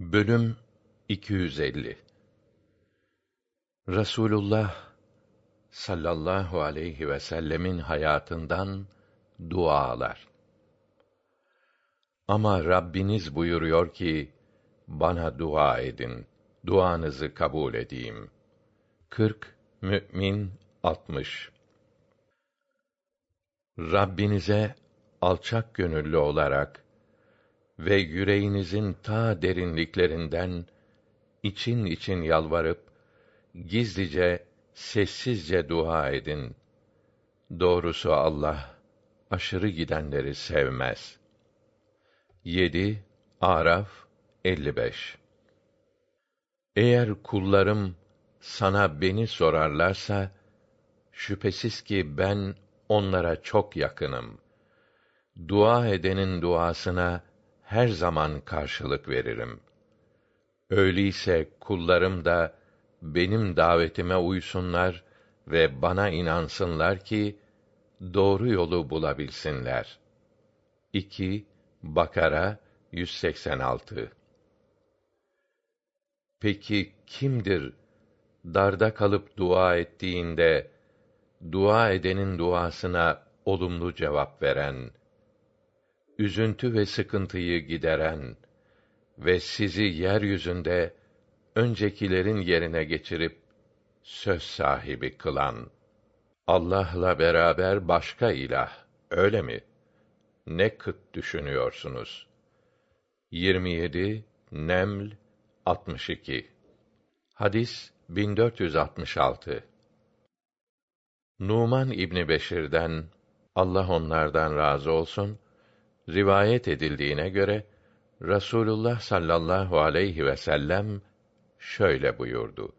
Bölüm 250 Rasulullah sallallahu aleyhi ve sellemin hayatından dualar. Ama Rabbiniz buyuruyor ki bana dua edin. Duanızı kabul edeyim. 40 Mü'min 60 Rabbinize alçak gönüllü olarak ve yüreğinizin ta derinliklerinden için için yalvarıp gizlice sessizce dua edin. Doğrusu Allah aşırı gidenleri sevmez. 7 Araf 55 Eğer kullarım sana beni sorarlarsa şüphesiz ki ben onlara çok yakınım. Dua edenin duasına her zaman karşılık veririm. Öyleyse kullarım da benim davetime uysunlar ve bana inansınlar ki doğru yolu bulabilsinler. 2 Bakara 186 Peki kimdir darda kalıp dua ettiğinde dua edenin duasına olumlu cevap veren, üzüntü ve sıkıntıyı gideren ve sizi yeryüzünde öncekilerin yerine geçirip söz sahibi kılan Allah'la beraber başka ilah öyle mi? Ne kıt düşünüyorsunuz? 27 Neml 62 Hadis 1466 Numan İbni Beşir'den Allah onlardan razı olsun rivayet edildiğine göre Rasulullah sallallahu aleyhi ve sellem şöyle buyurdu.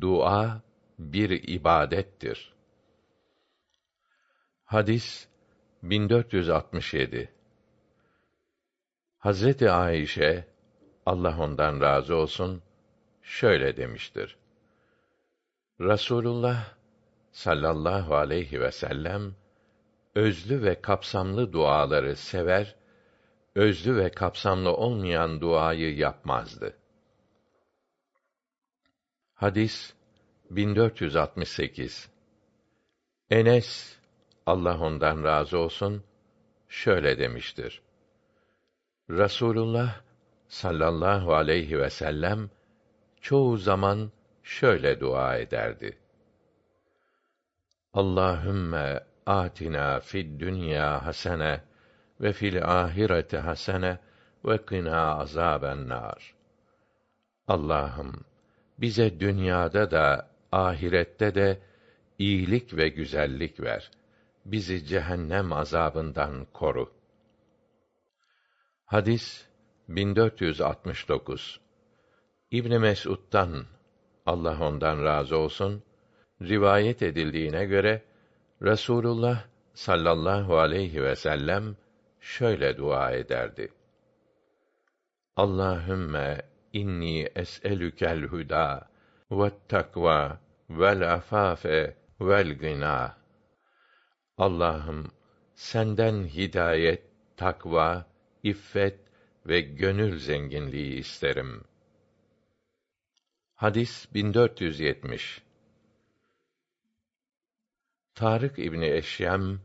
Dua bir ibadettir. Hadis 1467 Hazreti Ayşe Allah ondan razı olsun şöyle demiştir. Rasulullah sallallahu aleyhi ve sellem özlü ve kapsamlı duaları sever, özlü ve kapsamlı olmayan duayı yapmazdı. Hadis 1468 Enes Allah ondan razı olsun şöyle demiştir. Rasulullah sallallahu aleyhi ve sellem çoğu zaman şöyle dua ederdi. Allahümme atina fid dünya hasene ve fil ahireti hasene ve kına azaben nar. Allah'ım bize dünyada da ahirette de iyilik ve güzellik ver. Bizi cehennem azabından koru. Hadis 1469 İbn Mes'ud'dan Allah ondan razı olsun rivayet edildiğine göre Resulullah sallallahu aleyhi ve sellem şöyle dua ederdi. Allahümme inni es'elükel huda ve takva vel afafe vel gina. Allah'ım senden hidayet, takva, iffet ve gönül zenginliği isterim. Hadis 1470 Tarık İbni Eşyem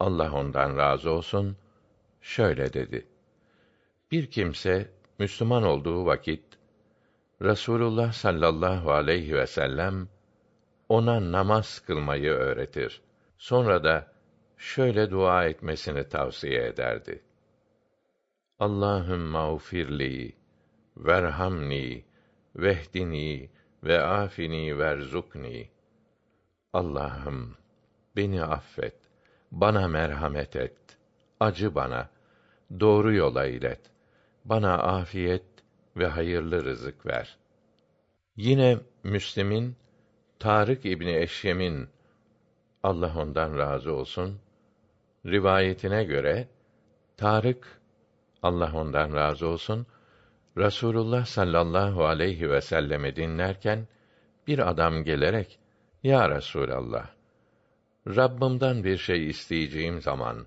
Allah ondan razı olsun şöyle dedi. Bir kimse Müslüman olduğu vakit Rasulullah sallallahu aleyhi ve sellem ona namaz kılmayı öğretir. Sonra da şöyle dua etmesini tavsiye ederdi. Allahüm mağfirli, verhamni, vehdini ve afini verzukni. Allah'ım beni affet, bana merhamet et, acı bana, doğru yola ilet, bana afiyet ve hayırlı rızık ver. Yine Müslim'in Tarık İbni Eşyem'in Allah ondan razı olsun rivayetine göre Tarık Allah ondan razı olsun Rasulullah sallallahu aleyhi ve sellemi dinlerken bir adam gelerek Ya Resulallah Rabbimden bir şey isteyeceğim zaman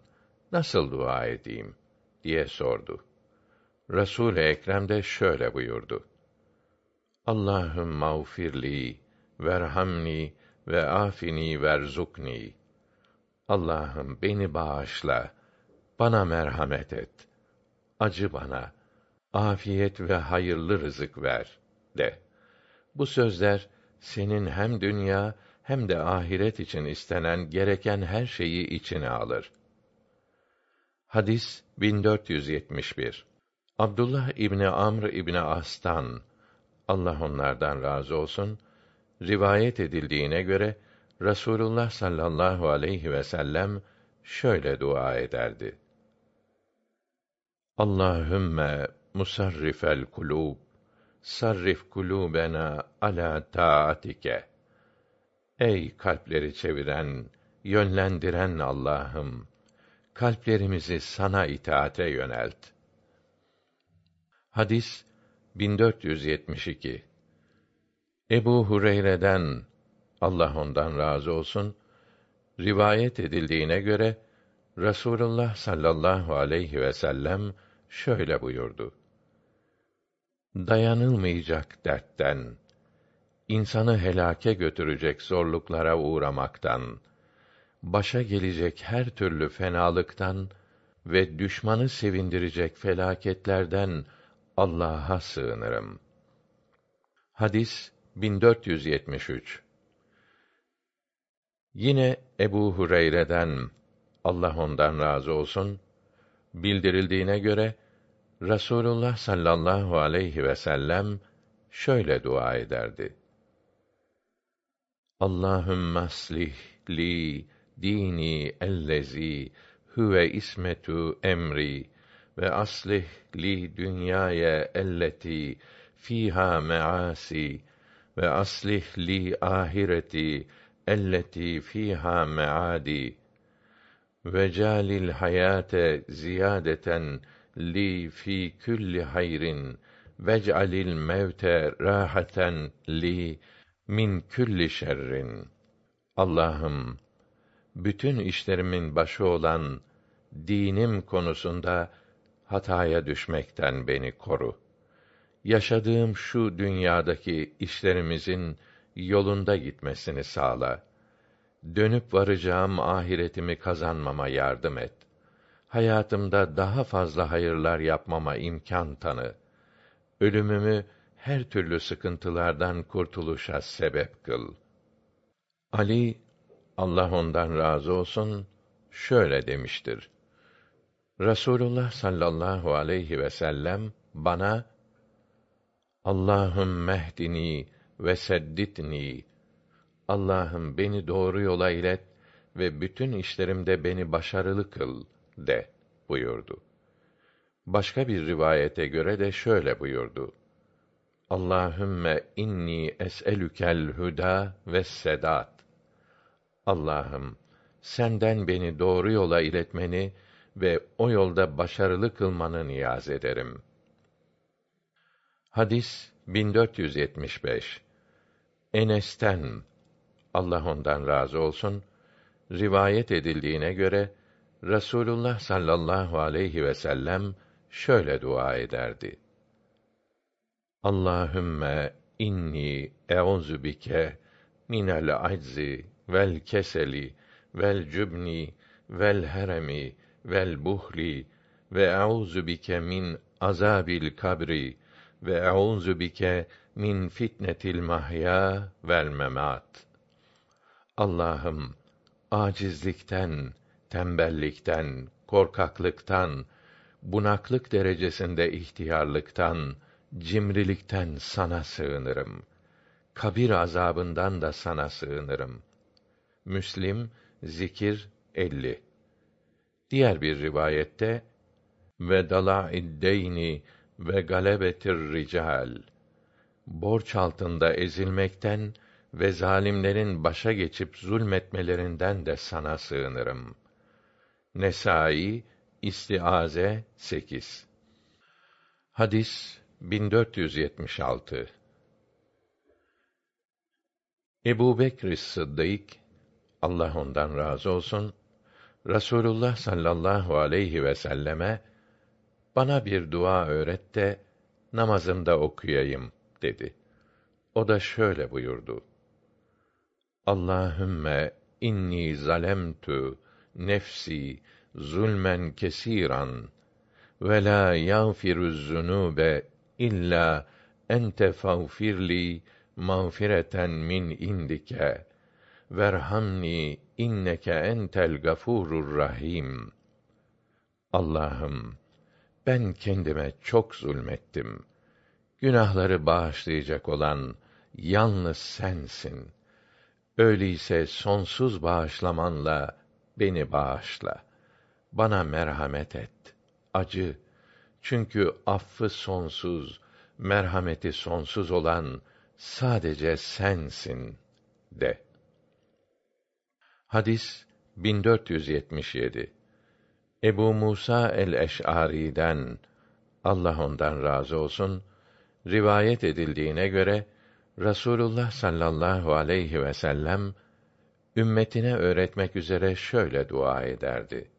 nasıl dua edeyim diye sordu. Resul Ekrem de şöyle buyurdu. Allahüm mağfirli, verhamni ve afini verzukni. Allah'ım beni bağışla, bana merhamet et. Acı bana, afiyet ve hayırlı rızık ver de. Bu sözler senin hem dünya hem de ahiret için istenen gereken her şeyi içine alır. Hadis 1471. Abdullah İbni Amr İbni As'tan Allah onlardan razı olsun rivayet edildiğine göre Rasulullah sallallahu aleyhi ve sellem şöyle dua ederdi. Allahümme musarrifel kulub sarrif kulubena ala taatike Ey kalpleri çeviren, yönlendiren Allah'ım, kalplerimizi sana itaate yönelt. Hadis 1472 Ebu Hureyre'den Allah ondan razı olsun rivayet edildiğine göre Rasulullah sallallahu aleyhi ve sellem şöyle buyurdu. Dayanılmayacak dertten, insanı helake götürecek zorluklara uğramaktan, başa gelecek her türlü fenalıktan ve düşmanı sevindirecek felaketlerden Allah'a sığınırım. Hadis 1473 Yine Ebu Hureyre'den Allah ondan razı olsun bildirildiğine göre Rasulullah sallallahu aleyhi ve sellem şöyle dua ederdi. Allahümme aslih li dini ellezî huve ismetu emri ve aslih li dünyaya elleti fiha measi ve aslih li ahireti elleti fiha meadi ve calil hayate ziyadeten li fi kulli hayrin vec'alil mevte rahaten li min külli şerrin. Allah'ım bütün işlerimin başı olan dinim konusunda hataya düşmekten beni koru. Yaşadığım şu dünyadaki işlerimizin yolunda gitmesini sağla. Dönüp varacağım ahiretimi kazanmama yardım et. Hayatımda daha fazla hayırlar yapmama imkan tanı. Ölümümü her türlü sıkıntılardan kurtuluşa sebep kıl. Ali Allah ondan razı olsun şöyle demiştir. Rasulullah sallallahu aleyhi ve sellem bana Allahüm mehdini ve sedditni Allah'ım beni doğru yola ilet ve bütün işlerimde beni başarılı kıl de buyurdu. Başka bir rivayete göre de şöyle buyurdu. Allahümme inni es'elükel huda ve sedat. Allah'ım senden beni doğru yola iletmeni ve o yolda başarılı kılmanı niyaz ederim. Hadis 1475 Enes'ten Allah ondan razı olsun rivayet edildiğine göre Rasulullah sallallahu aleyhi ve sellem şöyle dua ederdi. Allahümme inni eûzu bike minel aczi vel keseli vel cübni vel heremi vel buhli ve eûzu bike min azabil kabri ve eûzu bike min fitnetil mahya vel memat. Allah'ım acizlikten, tembellikten, korkaklıktan, bunaklık derecesinde ihtiyarlıktan, cimrilikten sana sığınırım. Kabir azabından da sana sığınırım. Müslim Zikir 50 Diğer bir rivayette ve dalâ'iddeyni ve galebetir rical borç altında ezilmekten ve zalimlerin başa geçip zulmetmelerinden de sana sığınırım. Nesai İstiaze 8 Hadis 1476 Ebu Bekr Sıddık Allah ondan razı olsun Rasulullah sallallahu aleyhi ve selleme bana bir dua öğret de namazımda okuyayım dedi. O da şöyle buyurdu. Allahümme inni zalemtu nefsi zulmen kesiran ve la yağfiru zunube illa ente fağfirli mağfireten min indike verhamni inneke entel gafurur rahim. Allah'ım ben kendime çok zulmettim. Günahları bağışlayacak olan yalnız sensin. Öyleyse sonsuz bağışlamanla beni bağışla. Bana merhamet et. Acı. Çünkü affı sonsuz, merhameti sonsuz olan sadece sensin de. Hadis 1477 Ebu Musa el-Eş'ari'den Allah ondan razı olsun rivayet edildiğine göre Rasulullah sallallahu aleyhi ve sellem ümmetine öğretmek üzere şöyle dua ederdi.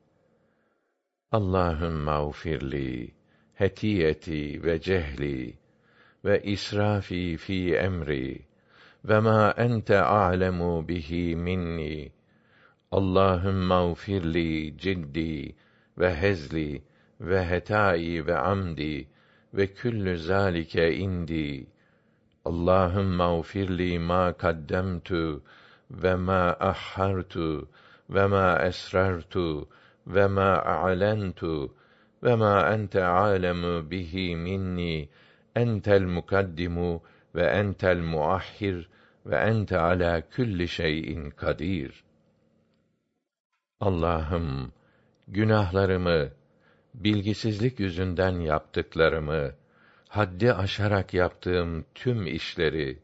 Allahümme mağfirli hetiyeti ve cehli ve israfi fi emri ve ma ente a'lemu bihi minni. Allahümme mağfirli ciddi ve hezli ve hetai ve amdi ve küllü zalike indi. Allahümme mağfirli ma kaddemtu ve ma ahhartu ve ma esrartu ve ma a'lentu ve ma ente alemu bihi minni entel mukaddimu ve entel muahhir ve ente ala külli şeyin kadir. Allah'ım günahlarımı, bilgisizlik yüzünden yaptıklarımı, haddi aşarak yaptığım tüm işleri,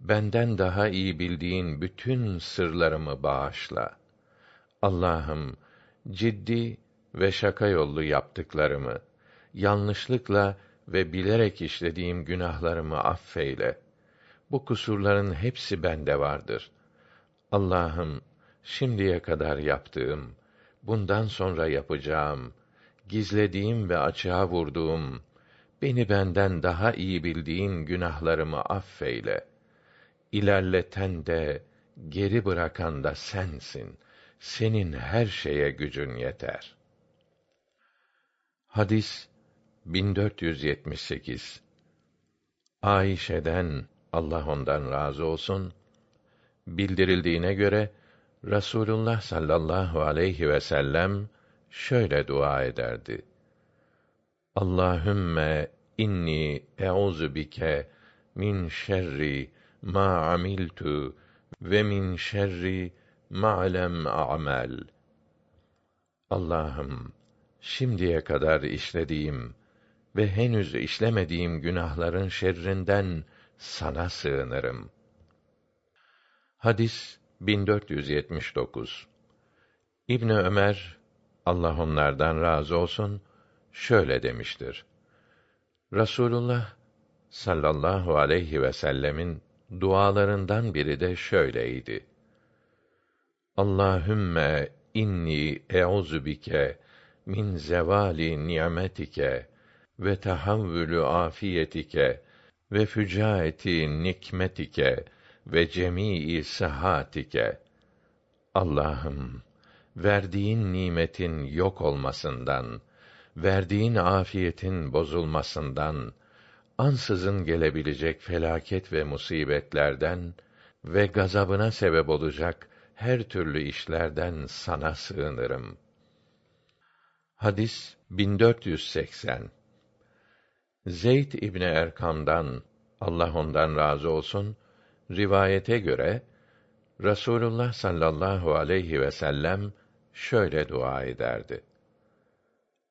benden daha iyi bildiğin bütün sırlarımı bağışla. Allah'ım, ciddi ve şaka yollu yaptıklarımı, yanlışlıkla ve bilerek işlediğim günahlarımı affeyle. Bu kusurların hepsi bende vardır. Allah'ım, şimdiye kadar yaptığım, bundan sonra yapacağım, gizlediğim ve açığa vurduğum, beni benden daha iyi bildiğin günahlarımı affeyle. İlerleten de, geri bırakan da sensin. Senin her şeye gücün yeter. Hadis 1478 Ayşe'den Allah ondan razı olsun bildirildiğine göre Rasulullah sallallahu aleyhi ve sellem şöyle dua ederdi. Allahümme inni euzu bike min şerri ma amiltu ve min şerri ma'lem a'mel. Allah'ım şimdiye kadar işlediğim ve henüz işlemediğim günahların şerrinden sana sığınırım. Hadis 1479 İbn Ömer Allah onlardan razı olsun şöyle demiştir. Rasulullah sallallahu aleyhi ve sellemin dualarından biri de şöyleydi. Allahümme inni euzu bike min zevali ni'metike ve tahavvülü afiyetike ve fücaeti nikmetike ve cemii sıhhatike. Allah'ım, verdiğin nimetin yok olmasından, verdiğin afiyetin bozulmasından, ansızın gelebilecek felaket ve musibetlerden ve gazabına sebep olacak her türlü işlerden sana sığınırım. Hadis 1480 Zeyd İbni Erkam'dan Allah ondan razı olsun rivayete göre Rasulullah sallallahu aleyhi ve sellem şöyle dua ederdi.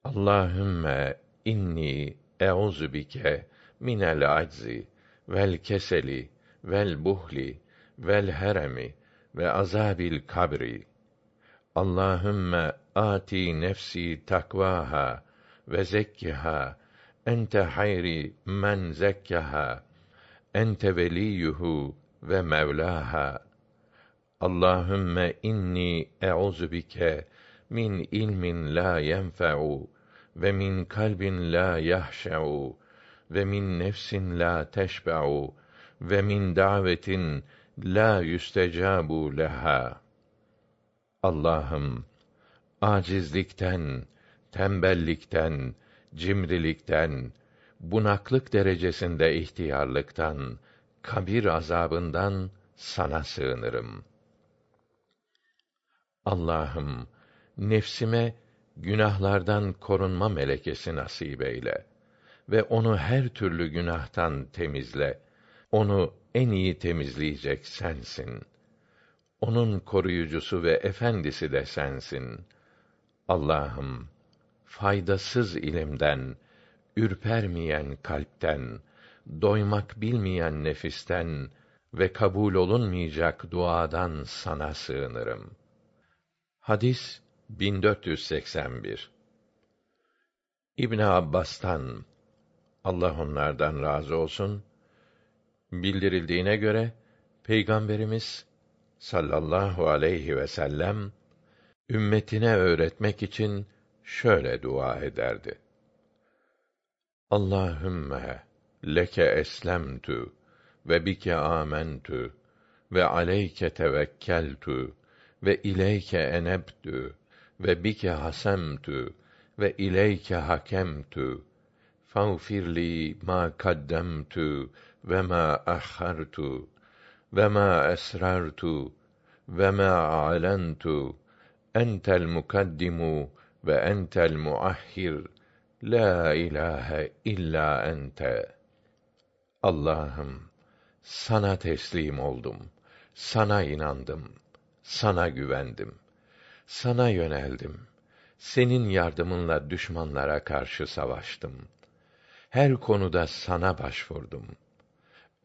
Allahümme inni euzu bike minel aczi vel keseli vel buhli vel heremi ve azabil kabri. Allahümme ati nefsi takvaha ve zekkiha. Ente hayri men zekkaha. Ente veliyuhu ve mevlaha. Allahümme inni e'uzu bike min ilmin la yenfe'u ve min kalbin la yahşa'u ve min nefsin la teşbe'u ve min davetin la yüstecabu leha. Allah'ım acizlikten, tembellikten, cimrilikten, bunaklık derecesinde ihtiyarlıktan, kabir azabından sana sığınırım. Allah'ım nefsime günahlardan korunma melekesi nasip eyle ve onu her türlü günahtan temizle. Onu en iyi temizleyecek sensin. Onun koruyucusu ve efendisi de sensin. Allah'ım faydasız ilimden, ürpermeyen kalpten, doymak bilmeyen nefisten ve kabul olunmayacak duadan sana sığınırım. Hadis 1481 İbn Abbas'tan Allah onlardan razı olsun bildirildiğine göre Peygamberimiz sallallahu aleyhi ve sellem ümmetine öğretmek için şöyle dua ederdi. Allahümme leke eslemtu ve bike amentu ve aleyke tevekkeltu ve ileyke enebtu ve bike hasemtu ve ileyke hakemtu fağfirli ma kaddemtu ve ma ahhartu ve ma esrartu ve ma a'lentu entel mukaddimu ve entel muahhir. La ilahe illa ente. Allah'ım sana teslim oldum. Sana inandım. Sana güvendim. Sana yöneldim. Senin yardımınla düşmanlara karşı savaştım. Her konuda sana başvurdum.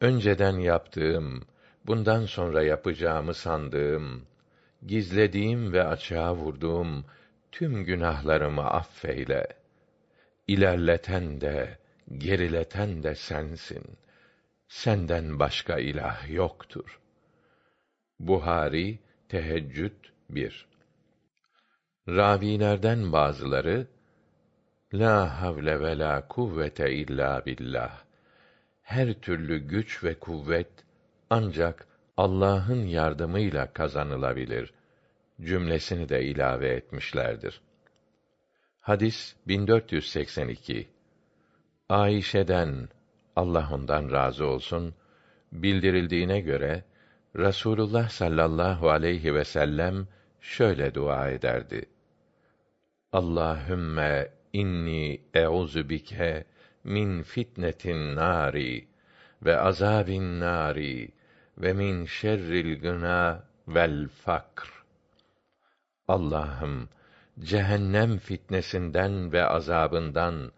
Önceden yaptığım bundan sonra yapacağımı sandığım gizlediğim ve açığa vurduğum tüm günahlarımı affeyle. İlerleten de, gerileten de sensin. Senden başka ilah yoktur. Buhari Teheccüd 1 Ravilerden bazıları La havle ve la kuvvete illa billah. Her türlü güç ve kuvvet ancak Allah'ın yardımıyla kazanılabilir cümlesini de ilave etmişlerdir. Hadis 1482 Ayşe'den Allah ondan razı olsun bildirildiğine göre Rasulullah sallallahu aleyhi ve sellem şöyle dua ederdi. Allahümme inni euzu bike min fitnetin nari ve azabin nari ve min şerril gına vel fakr. Allah'ım cehennem fitnesinden ve azabından,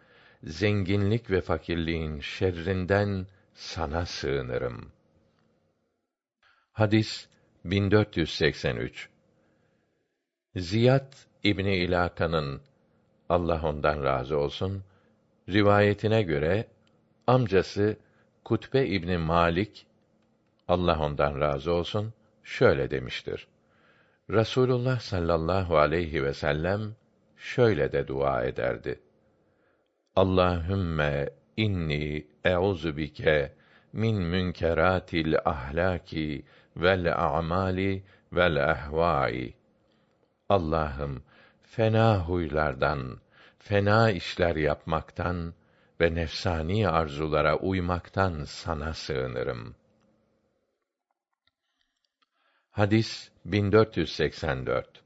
zenginlik ve fakirliğin şerrinden sana sığınırım. Hadis 1483 Ziyad İbni İlaka'nın Allah ondan razı olsun rivayetine göre amcası Kutbe İbni Malik Allah ondan razı olsun şöyle demiştir. Rasulullah sallallahu aleyhi ve sellem şöyle de dua ederdi. Allahümme inni euzu bike min münkeratil ahlaki vel a'mali vel ehvai. Allah'ım fena huylardan, fena işler yapmaktan ve nefsani arzulara uymaktan sana sığınırım. Hadis 1484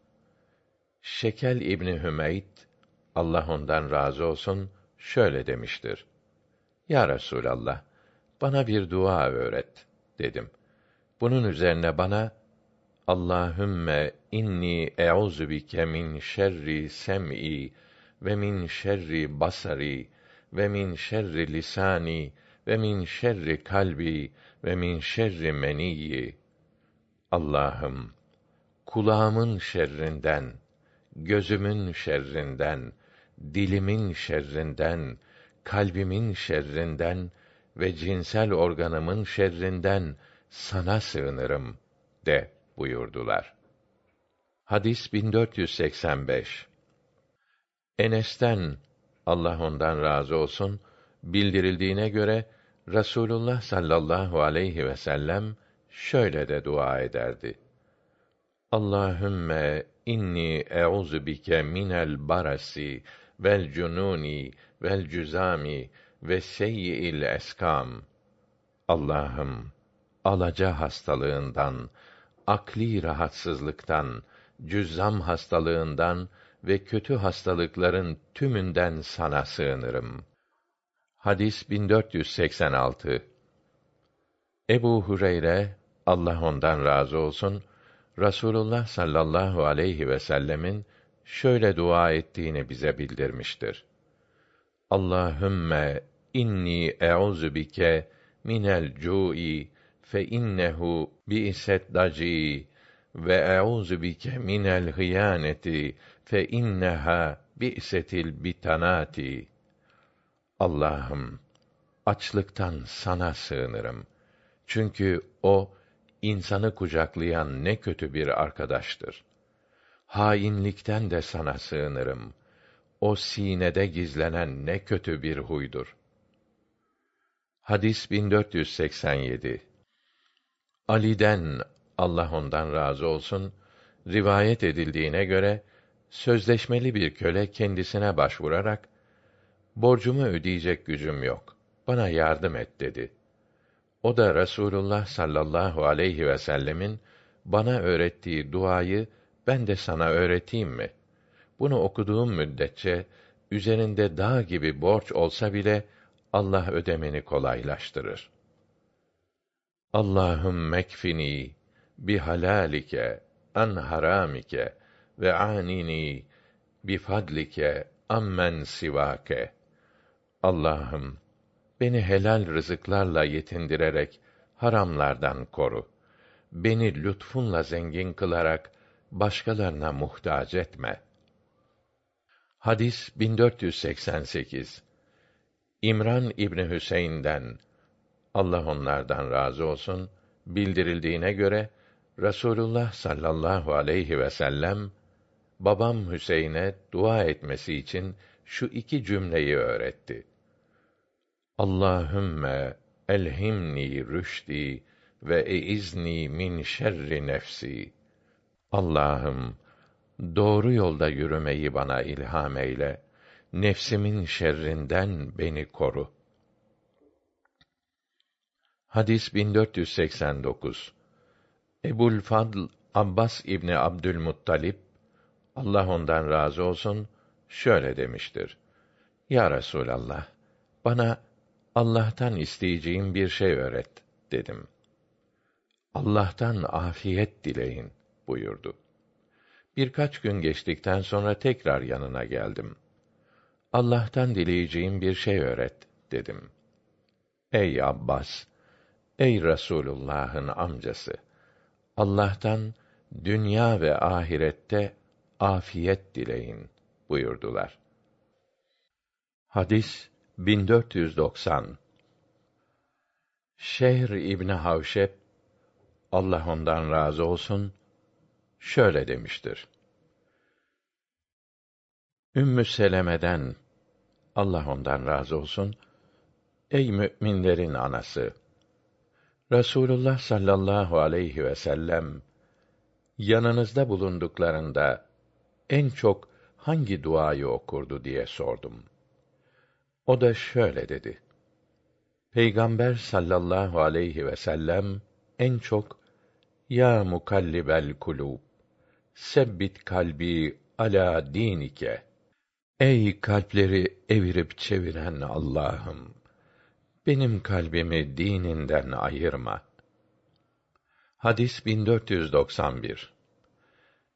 Şekel İbni Hümeyt Allah ondan razı olsun şöyle demiştir. Ya Resulallah bana bir dua öğret dedim. Bunun üzerine bana Allahümme inni e'uzu bike min şerri sem'i ve min şerri basari ve min şerri lisani ve min şerri kalbi ve min şerri meniyyi Allah'ım kulağımın şerrinden, gözümün şerrinden, dilimin şerrinden, kalbimin şerrinden ve cinsel organımın şerrinden sana sığınırım de buyurdular. Hadis 1485 Enes'ten Allah ondan razı olsun bildirildiğine göre Rasulullah sallallahu aleyhi ve sellem şöyle de dua ederdi. Allahümme inni e'uzu bike minel barasi vel cununi vel cüzami ve seyyi'il eskam. Allah'ım alaca hastalığından, akli rahatsızlıktan, cüzzam hastalığından ve kötü hastalıkların tümünden sana sığınırım. Hadis 1486 Ebu Hureyre Allah ondan razı olsun Rasulullah sallallahu aleyhi ve sellemin şöyle dua ettiğini bize bildirmiştir. Allahümme inni e'uzu bike minel cu'i fe innehu bi'set daci ve e'uzu bike minel hıyaneti fe inneha bi'setil bitanati. Allah'ım açlıktan sana sığınırım. Çünkü o insanı kucaklayan ne kötü bir arkadaştır. Hainlikten de sana sığınırım. O sinede gizlenen ne kötü bir huydur. Hadis 1487 Ali'den Allah ondan razı olsun rivayet edildiğine göre sözleşmeli bir köle kendisine başvurarak borcumu ödeyecek gücüm yok. Bana yardım et dedi. O da Resulullah sallallahu aleyhi ve sellemin bana öğrettiği duayı ben de sana öğreteyim mi? Bunu okuduğum müddetçe üzerinde dağ gibi borç olsa bile Allah ödemeni kolaylaştırır. Allahum mekfini bi halalike an haramike ve anini bi fadlike ammen sivake. Allah'ım beni helal rızıklarla yetindirerek haramlardan koru. Beni lütfunla zengin kılarak başkalarına muhtaç etme. Hadis 1488 İmran İbni Hüseyin'den Allah onlardan razı olsun bildirildiğine göre Rasulullah sallallahu aleyhi ve sellem babam Hüseyin'e dua etmesi için şu iki cümleyi öğretti. Allahümme elhimni rüşdi ve eizni min şerri nefsi. Allah'ım doğru yolda yürümeyi bana ilham eyle. Nefsimin şerrinden beni koru. Hadis 1489. Ebul Fadl Abbas İbni Abdülmuttalip Allah ondan razı olsun şöyle demiştir. Ya Resulallah, bana Allah'tan isteyeceğim bir şey öğret dedim. Allah'tan afiyet dileyin buyurdu. Birkaç gün geçtikten sonra tekrar yanına geldim. Allah'tan dileyeceğim bir şey öğret dedim. Ey Abbas, ey Resulullah'ın amcası, Allah'tan dünya ve ahirette afiyet dileyin buyurdular. Hadis 1490 Şehr İbni Havşep Allah ondan razı olsun şöyle demiştir. Ümmü Seleme'den Allah ondan razı olsun ey müminlerin anası Rasulullah sallallahu aleyhi ve sellem yanınızda bulunduklarında en çok hangi duayı okurdu diye sordum. O da şöyle dedi. Peygamber sallallahu aleyhi ve sellem en çok ya mukallibel kulub sebbit kalbi ala dinike ey kalpleri evirip çeviren Allah'ım benim kalbimi dininden ayırma. Hadis 1491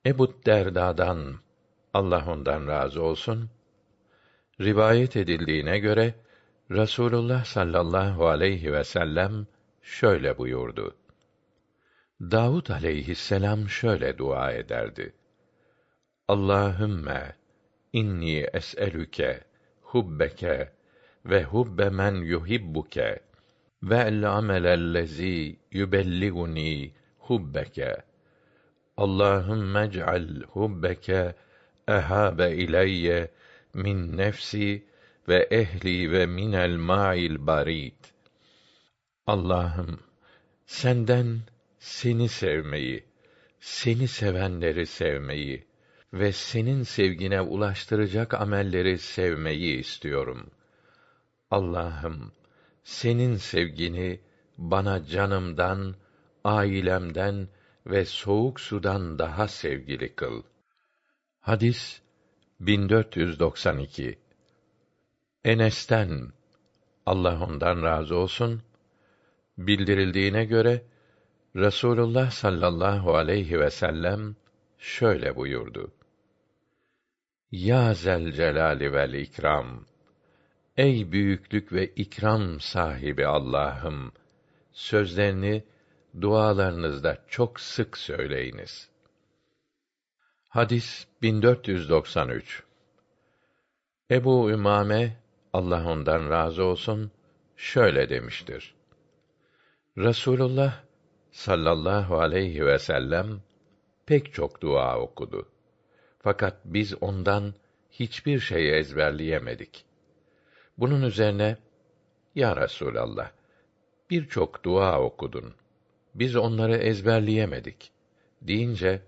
Ebu Derda'dan Allah ondan razı olsun rivayet edildiğine göre Rasulullah sallallahu aleyhi ve sellem şöyle buyurdu. Davud aleyhisselam şöyle dua ederdi. Allahümme inni es'elüke hubbeke ve hubbe men yuhibbuke ve el amelellezî yübelliguni hubbeke. Allahümme ec'al hubbeke ehabe ileyye min nefsi ve ehli ve minel ma'il barid. Allah'ım senden seni sevmeyi, seni sevenleri sevmeyi ve senin sevgine ulaştıracak amelleri sevmeyi istiyorum. Allah'ım senin sevgini bana canımdan, ailemden ve soğuk sudan daha sevgili kıl. Hadis 1492 Enes'ten Allah ondan razı olsun bildirildiğine göre Rasulullah sallallahu aleyhi ve sellem şöyle buyurdu. Ya zel celali vel ikram. Ey büyüklük ve ikram sahibi Allah'ım, sözlerini dualarınızda çok sık söyleyiniz. Hadis 1493 Ebu Ümame Allah ondan razı olsun şöyle demiştir. Rasulullah sallallahu aleyhi ve sellem pek çok dua okudu. Fakat biz ondan hiçbir şeyi ezberleyemedik. Bunun üzerine Ya Resulallah birçok dua okudun. Biz onları ezberleyemedik deyince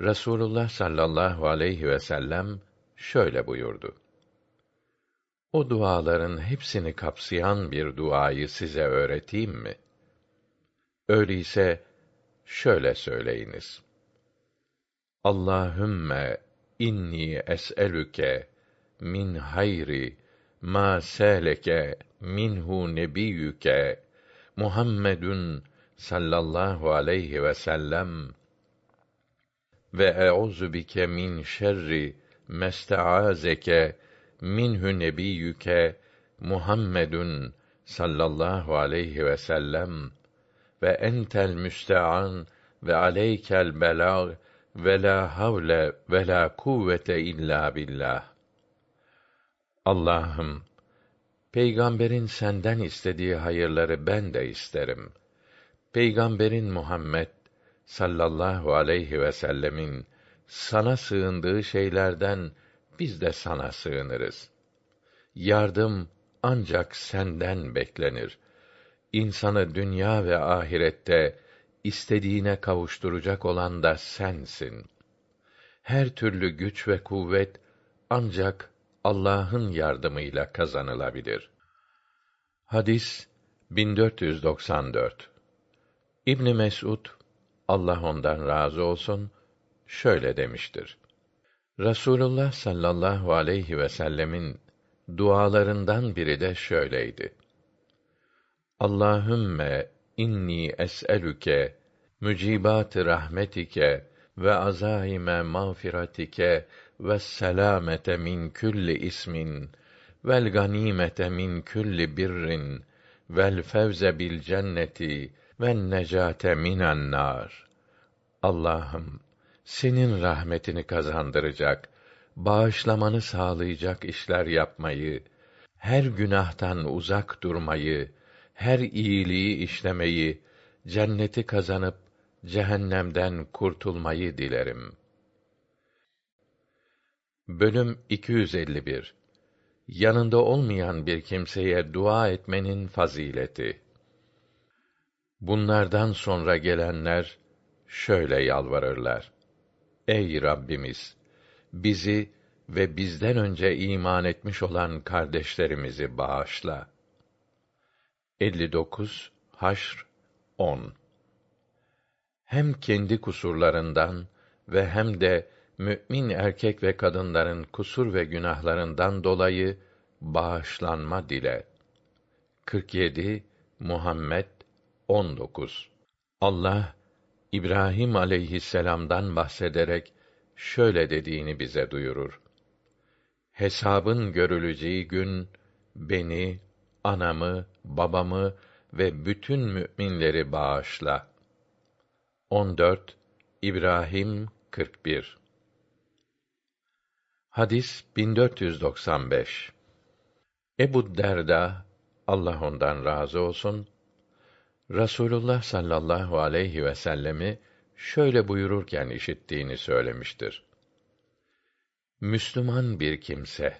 Rasulullah sallallahu aleyhi ve sellem şöyle buyurdu. O duaların hepsini kapsayan bir duayı size öğreteyim mi? Öyleyse şöyle söyleyiniz. Allahümme inni es'elüke min hayri ma seleke minhu nebiyyüke Muhammedun sallallahu aleyhi ve sellem ve e'uzu bike min şerri mesteazeke minhu nebiyyüke Muhammedun sallallahu aleyhi ve sellem ve entel müstean ve aleykel belag ve la havle ve la kuvvete illa billah. Allah'ım peygamberin senden istediği hayırları ben de isterim. Peygamberin Muhammed sallallahu aleyhi ve sellemin sana sığındığı şeylerden biz de sana sığınırız. Yardım ancak senden beklenir. İnsanı dünya ve ahirette istediğine kavuşturacak olan da sensin. Her türlü güç ve kuvvet ancak Allah'ın yardımıyla kazanılabilir. Hadis 1494 İbn Mesud Allah ondan razı olsun şöyle demiştir. Rasulullah sallallahu aleyhi ve sellemin dualarından biri de şöyleydi. Allahümme inni es'elüke mücibat rahmetike ve azaime mağfiratike ve selamete min külli ismin vel ganimete min külli birrin vel fevze bil cenneti ve necate minen nar. Allah'ım senin rahmetini kazandıracak, bağışlamanı sağlayacak işler yapmayı, her günahtan uzak durmayı, her iyiliği işlemeyi, cenneti kazanıp cehennemden kurtulmayı dilerim. Bölüm 251 Yanında olmayan bir kimseye dua etmenin fazileti. Bunlardan sonra gelenler şöyle yalvarırlar. Ey Rabbimiz! Bizi ve bizden önce iman etmiş olan kardeşlerimizi bağışla. 59 Haşr 10 Hem kendi kusurlarından ve hem de mümin erkek ve kadınların kusur ve günahlarından dolayı bağışlanma dile. 47 Muhammed 19 Allah İbrahim aleyhisselam'dan bahsederek şöyle dediğini bize duyurur. Hesabın görüleceği gün beni, anamı, babamı ve bütün müminleri bağışla. 14 İbrahim 41 Hadis 1495 Ebu Derda Allah ondan razı olsun Rasulullah sallallahu aleyhi ve sellemi şöyle buyururken işittiğini söylemiştir. Müslüman bir kimse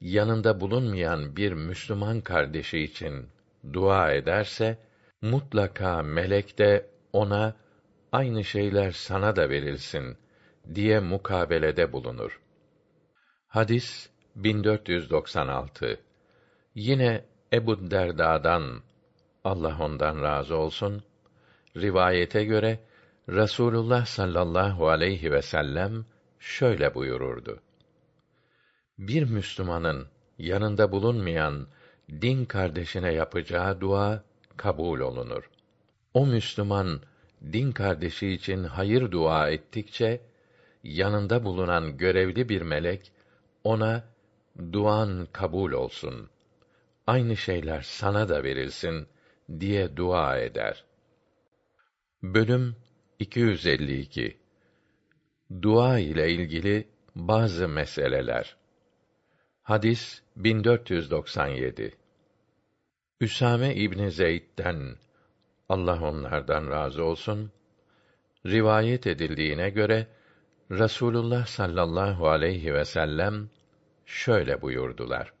yanında bulunmayan bir Müslüman kardeşi için dua ederse mutlaka melek de ona aynı şeyler sana da verilsin diye mukabelede bulunur. Hadis 1496. Yine Ebu Derda'dan Allah ondan razı olsun rivayete göre Rasulullah sallallahu aleyhi ve sellem şöyle buyururdu. Bir Müslümanın yanında bulunmayan din kardeşine yapacağı dua kabul olunur. O Müslüman din kardeşi için hayır dua ettikçe yanında bulunan görevli bir melek ona duan kabul olsun. Aynı şeyler sana da verilsin diye dua eder. Bölüm 252 Dua ile ilgili bazı meseleler. Hadis 1497. Üsame İbni Zeyd'den Allah onlardan razı olsun rivayet edildiğine göre Rasulullah sallallahu aleyhi ve sellem şöyle buyurdular.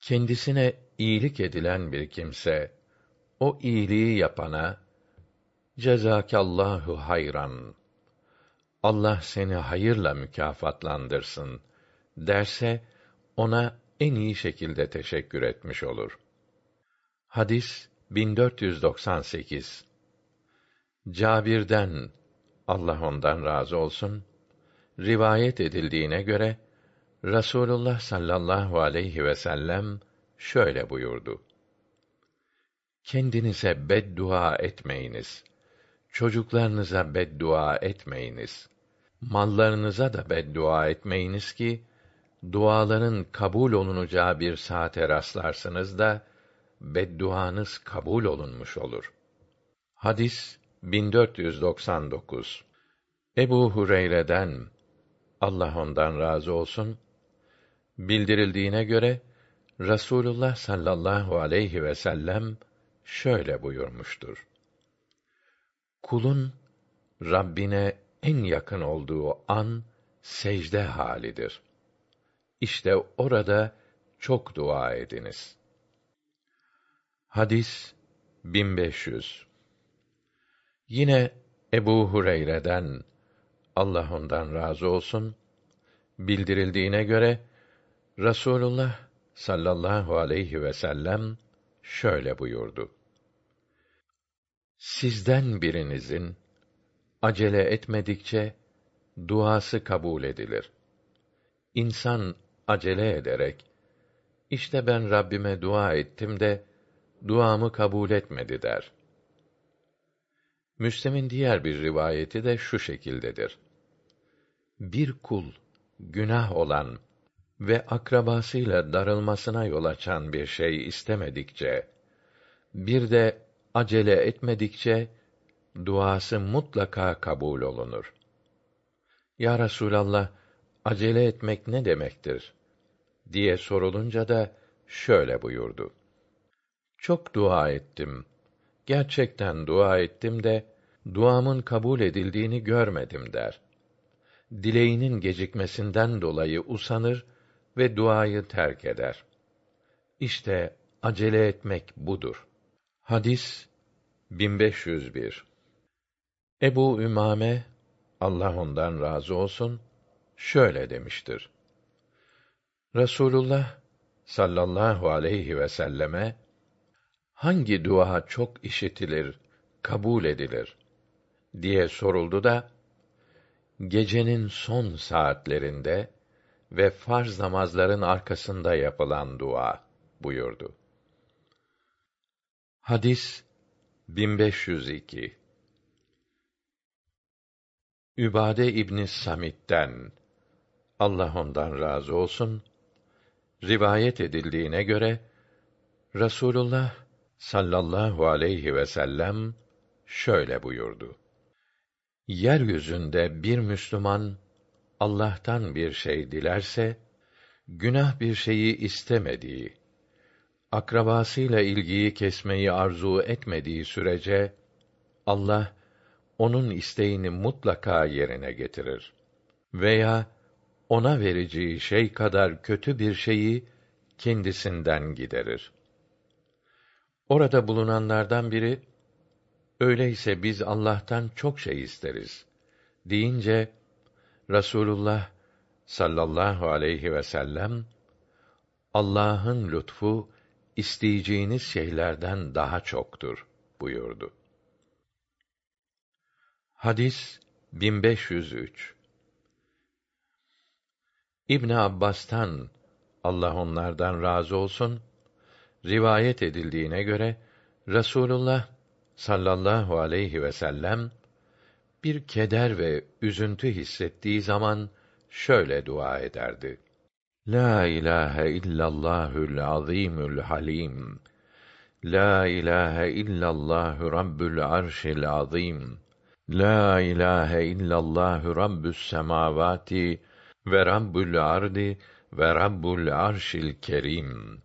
Kendisine iyilik edilen bir kimse o iyiliği yapana cezakallahu hayran Allah seni hayırla mükafatlandırsın derse ona en iyi şekilde teşekkür etmiş olur. Hadis 1498 Cabir'den Allah ondan razı olsun rivayet edildiğine göre Rasulullah sallallahu aleyhi ve sellem şöyle buyurdu. Kendinize beddua etmeyiniz. Çocuklarınıza beddua etmeyiniz. Mallarınıza da beddua etmeyiniz ki duaların kabul olunacağı bir saate rastlarsınız da bedduanız kabul olunmuş olur. Hadis 1499 Ebu Hureyre'den Allah ondan razı olsun bildirildiğine göre Rasulullah sallallahu aleyhi ve sellem şöyle buyurmuştur. Kulun Rabbine en yakın olduğu an secde halidir. İşte orada çok dua ediniz. Hadis 1500 Yine Ebu Hureyre'den Allah ondan razı olsun bildirildiğine göre Rasulullah sallallahu aleyhi ve sellem şöyle buyurdu. Sizden birinizin acele etmedikçe duası kabul edilir. İnsan acele ederek işte ben Rabbime dua ettim de duamı kabul etmedi der. Müslim'in diğer bir rivayeti de şu şekildedir. Bir kul günah olan ve akrabasıyla darılmasına yol açan bir şey istemedikçe bir de acele etmedikçe duası mutlaka kabul olunur. Ya Resulallah, acele etmek ne demektir? diye sorulunca da şöyle buyurdu. Çok dua ettim. Gerçekten dua ettim de duamın kabul edildiğini görmedim der. Dileğinin gecikmesinden dolayı usanır ve duayı terk eder. İşte acele etmek budur. Hadis 1501 Ebu Ümame Allah ondan razı olsun şöyle demiştir. Resulullah sallallahu aleyhi ve selleme hangi dua çok işitilir, kabul edilir diye soruldu da gecenin son saatlerinde ve farz namazların arkasında yapılan dua buyurdu. Hadis 1502 Übade İbni Samit'ten Allah ondan razı olsun rivayet edildiğine göre Rasulullah sallallahu aleyhi ve sellem şöyle buyurdu. Yeryüzünde bir Müslüman Allah'tan bir şey dilerse günah bir şeyi istemediği, akrabasıyla ilgiyi kesmeyi arzu etmediği sürece Allah onun isteğini mutlaka yerine getirir. Veya ona vereceği şey kadar kötü bir şeyi kendisinden giderir. Orada bulunanlardan biri öyleyse biz Allah'tan çok şey isteriz deyince Rasulullah sallallahu aleyhi ve sellem Allah'ın lütfu isteyeceğiniz şeylerden daha çoktur buyurdu. Hadis 1503 İbn Abbas'tan Allah onlardan razı olsun rivayet edildiğine göre Rasulullah sallallahu aleyhi ve sellem bir keder ve üzüntü hissettiği zaman şöyle dua ederdi. La ilahe illallahul azimul halim. La ilahe illallahu rabbul arşil azim. La ilahe illallahu rabbus semavati ve rabbul ardi ve rabbul arşil kerim.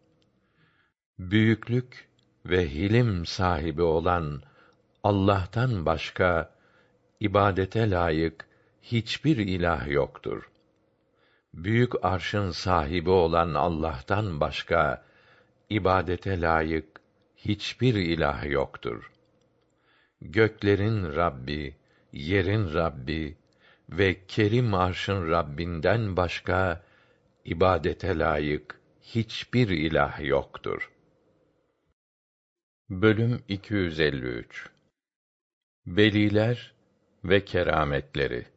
Büyüklük ve hilim sahibi olan Allah'tan başka ibadete layık hiçbir ilah yoktur. Büyük arşın sahibi olan Allah'tan başka ibadete layık hiçbir ilah yoktur. Göklerin Rabbi, yerin Rabbi ve kerim arşın Rabbinden başka ibadete layık hiçbir ilah yoktur. Bölüm 253 Veliler ve kerametleri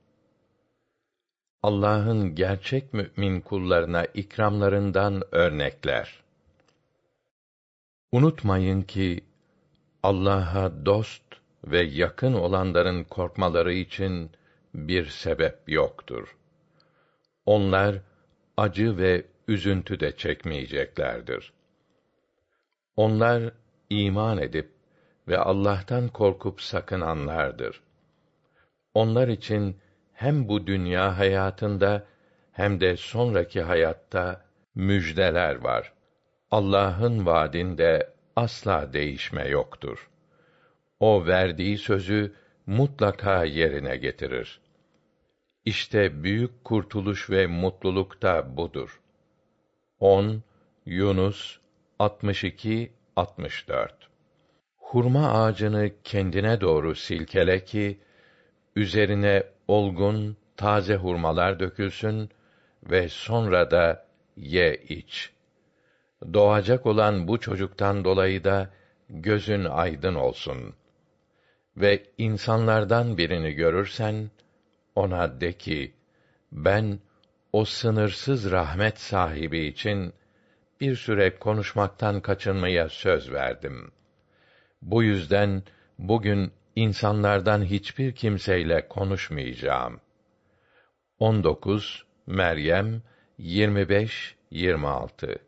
Allah'ın gerçek mümin kullarına ikramlarından örnekler. Unutmayın ki Allah'a dost ve yakın olanların korkmaları için bir sebep yoktur. Onlar acı ve üzüntü de çekmeyeceklerdir. Onlar iman edip ve Allah'tan korkup sakınanlardır. Onlar için hem bu dünya hayatında hem de sonraki hayatta müjdeler var. Allah'ın vaadinde asla değişme yoktur. O verdiği sözü mutlaka yerine getirir. İşte büyük kurtuluş ve mutluluk da budur. 10 Yunus 62 64 Hurma ağacını kendine doğru silkele ki üzerine olgun taze hurmalar dökülsün ve sonra da ye iç. Doğacak olan bu çocuktan dolayı da gözün aydın olsun. Ve insanlardan birini görürsen ona de ki ben o sınırsız rahmet sahibi için bir süre konuşmaktan kaçınmaya söz verdim. Bu yüzden bugün insanlardan hiçbir kimseyle konuşmayacağım. 19 Meryem 25 26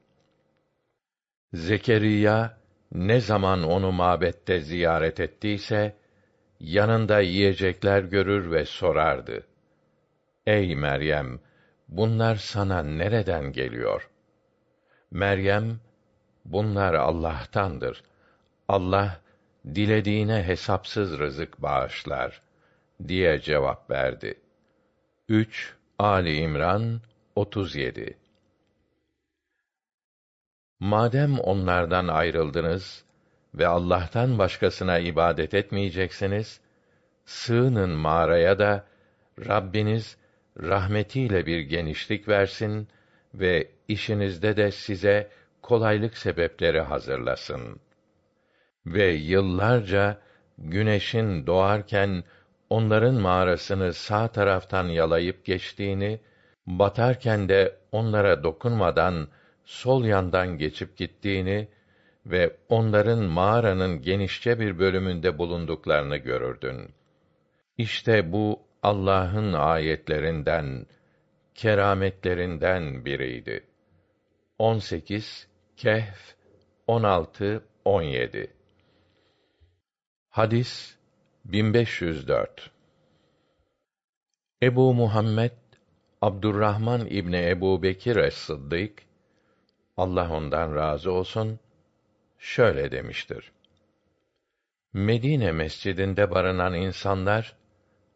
Zekeriya ne zaman onu mabette ziyaret ettiyse yanında yiyecekler görür ve sorardı. Ey Meryem, bunlar sana nereden geliyor? Meryem, bunlar Allah'tandır. Allah dilediğine hesapsız rızık bağışlar diye cevap verdi. 3 Ali İmran 37 Madem onlardan ayrıldınız ve Allah'tan başkasına ibadet etmeyeceksiniz, sığının mağaraya da Rabbiniz rahmetiyle bir genişlik versin ve işinizde de size kolaylık sebepleri hazırlasın. Ve yıllarca güneşin doğarken onların mağarasını sağ taraftan yalayıp geçtiğini, batarken de onlara dokunmadan sol yandan geçip gittiğini ve onların mağaranın genişçe bir bölümünde bulunduklarını görürdün. İşte bu Allah'ın ayetlerinden, kerametlerinden biriydi. 18 Kehf 16 17 Hadis 1504 Ebu Muhammed Abdurrahman İbni Ebu Bekir es-Sıddık Allah ondan razı olsun şöyle demiştir. Medine mescidinde barınan insanlar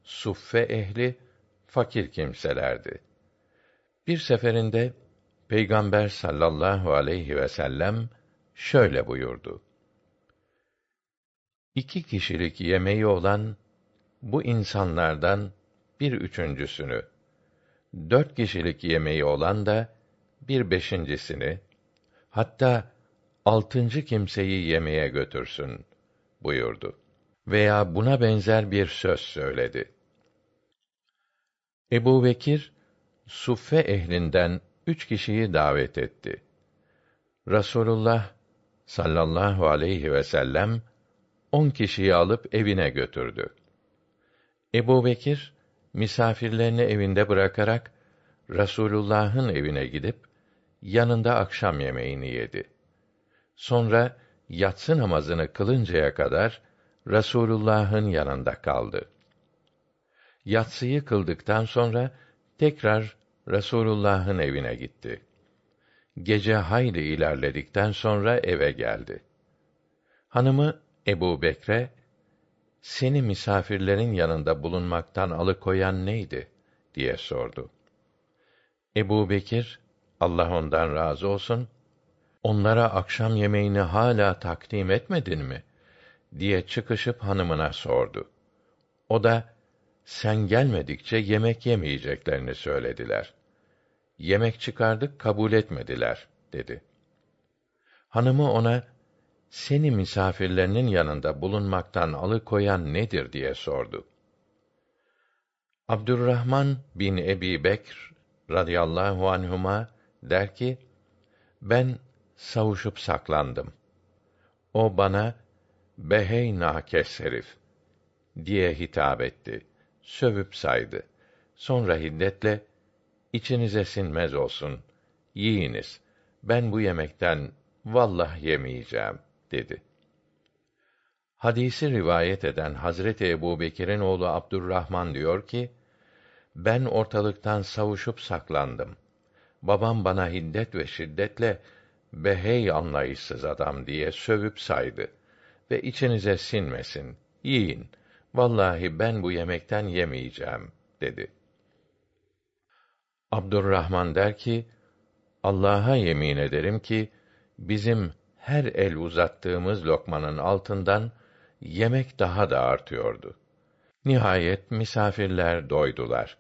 suffe ehli fakir kimselerdi. Bir seferinde Peygamber sallallahu aleyhi ve sellem şöyle buyurdu. İki kişilik yemeği olan bu insanlardan bir üçüncüsünü, dört kişilik yemeği olan da bir beşincisini, hatta altıncı kimseyi yemeğe götürsün buyurdu. Veya buna benzer bir söz söyledi. Ebu Bekir, suffe ehlinden üç kişiyi davet etti. Rasulullah sallallahu aleyhi ve sellem on kişiyi alıp evine götürdü. Ebu Bekir, misafirlerini evinde bırakarak, Rasulullah'ın evine gidip, yanında akşam yemeğini yedi. Sonra, yatsı namazını kılıncaya kadar, Rasulullah'ın yanında kaldı. Yatsıyı kıldıktan sonra, tekrar Resulullah'ın evine gitti. Gece hayli ilerledikten sonra eve geldi. Hanımı Ebu Bekre, seni misafirlerin yanında bulunmaktan alıkoyan neydi? diye sordu. Ebu Bekir, Allah ondan razı olsun, onlara akşam yemeğini hala takdim etmedin mi? diye çıkışıp hanımına sordu. O da, sen gelmedikçe yemek yemeyeceklerini söylediler. Yemek çıkardık, kabul etmediler, dedi. Hanımı ona, seni misafirlerinin yanında bulunmaktan alıkoyan nedir diye sordu. Abdurrahman bin Ebi Bekr radıyallahu anhuma der ki, ben savuşup saklandım. O bana, behey nakes herif diye hitap etti. Sövüp saydı. Sonra hiddetle, içinize sinmez olsun, yiyiniz. Ben bu yemekten vallah yemeyeceğim dedi. Hadisi rivayet eden Hazreti Ebubekir'in oğlu Abdurrahman diyor ki: Ben ortalıktan savuşup saklandım. Babam bana hiddet ve şiddetle behey anlayışsız adam diye sövüp saydı ve içinize sinmesin. Yiyin. Vallahi ben bu yemekten yemeyeceğim dedi. Abdurrahman der ki, Allah'a yemin ederim ki bizim her el uzattığımız lokmanın altından yemek daha da artıyordu. Nihayet misafirler doydular.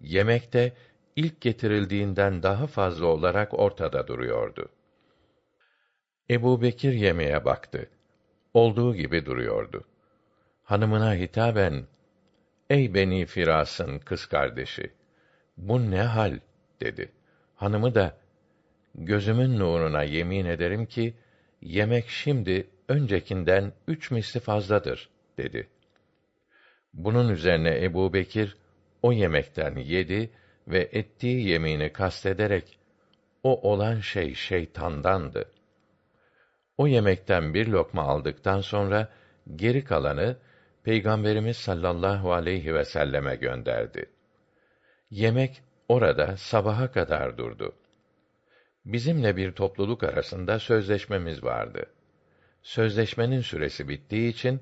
Yemek de ilk getirildiğinden daha fazla olarak ortada duruyordu. Ebu Bekir yemeğe baktı. Olduğu gibi duruyordu. Hanımına hitaben, Ey Beni Firas'ın kız kardeşi! Bu ne hal? dedi. Hanımı da, gözümün nuruna yemin ederim ki, yemek şimdi öncekinden üç misli fazladır, dedi. Bunun üzerine Ebu Bekir, o yemekten yedi ve ettiği yemini kastederek, o olan şey şeytandandı. O yemekten bir lokma aldıktan sonra, geri kalanı, Peygamberimiz sallallahu aleyhi ve selleme gönderdi. Yemek orada sabaha kadar durdu. Bizimle bir topluluk arasında sözleşmemiz vardı. Sözleşmenin süresi bittiği için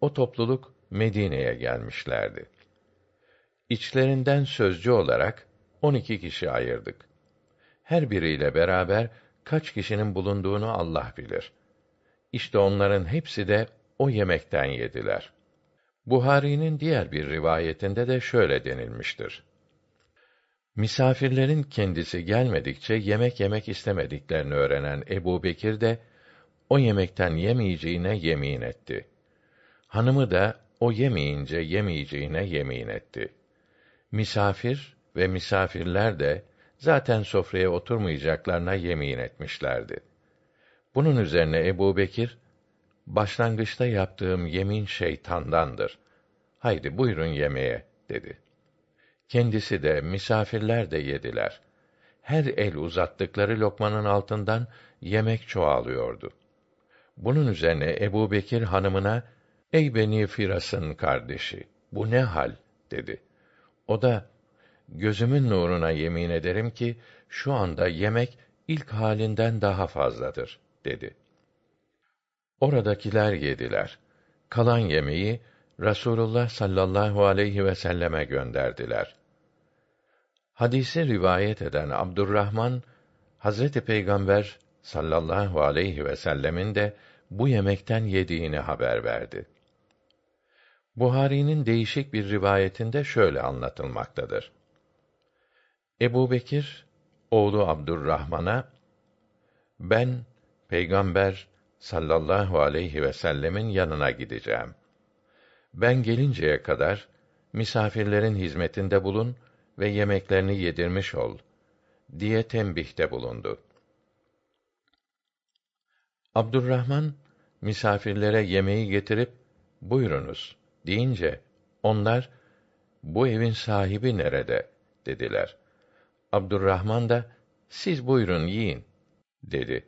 o topluluk Medine'ye gelmişlerdi. İçlerinden sözcü olarak on iki kişi ayırdık. Her biriyle beraber kaç kişinin bulunduğunu Allah bilir. İşte onların hepsi de o yemekten yediler. Buhari'nin diğer bir rivayetinde de şöyle denilmiştir. Misafirlerin kendisi gelmedikçe yemek yemek istemediklerini öğrenen Ebu Bekir de o yemekten yemeyeceğine yemin etti. Hanımı da o yemeyince yemeyeceğine yemin etti. Misafir ve misafirler de zaten sofraya oturmayacaklarına yemin etmişlerdi. Bunun üzerine Ebu Bekir, başlangıçta yaptığım yemin şeytandandır. Haydi buyurun yemeğe, dedi. Kendisi de, misafirler de yediler. Her el uzattıkları lokmanın altından yemek çoğalıyordu. Bunun üzerine Ebu Bekir hanımına, Ey Beni Firas'ın kardeşi, bu ne hal? dedi. O da, gözümün nuruna yemin ederim ki, şu anda yemek ilk halinden daha fazladır, dedi. Oradakiler yediler. Kalan yemeği Rasulullah sallallahu aleyhi ve selleme gönderdiler. Hadisi rivayet eden Abdurrahman Hazreti Peygamber sallallahu aleyhi ve sellemin de bu yemekten yediğini haber verdi. Buhari'nin değişik bir rivayetinde şöyle anlatılmaktadır. Ebu Bekir, oğlu Abdurrahman'a, ben, Peygamber sallallahu aleyhi ve sellemin yanına gideceğim. Ben gelinceye kadar, misafirlerin hizmetinde bulun ve yemeklerini yedirmiş ol, diye tembihte bulundu. Abdurrahman, misafirlere yemeği getirip, buyurunuz, deyince, onlar, bu evin sahibi nerede? dediler. Abdurrahman da, siz buyurun yiyin, dedi.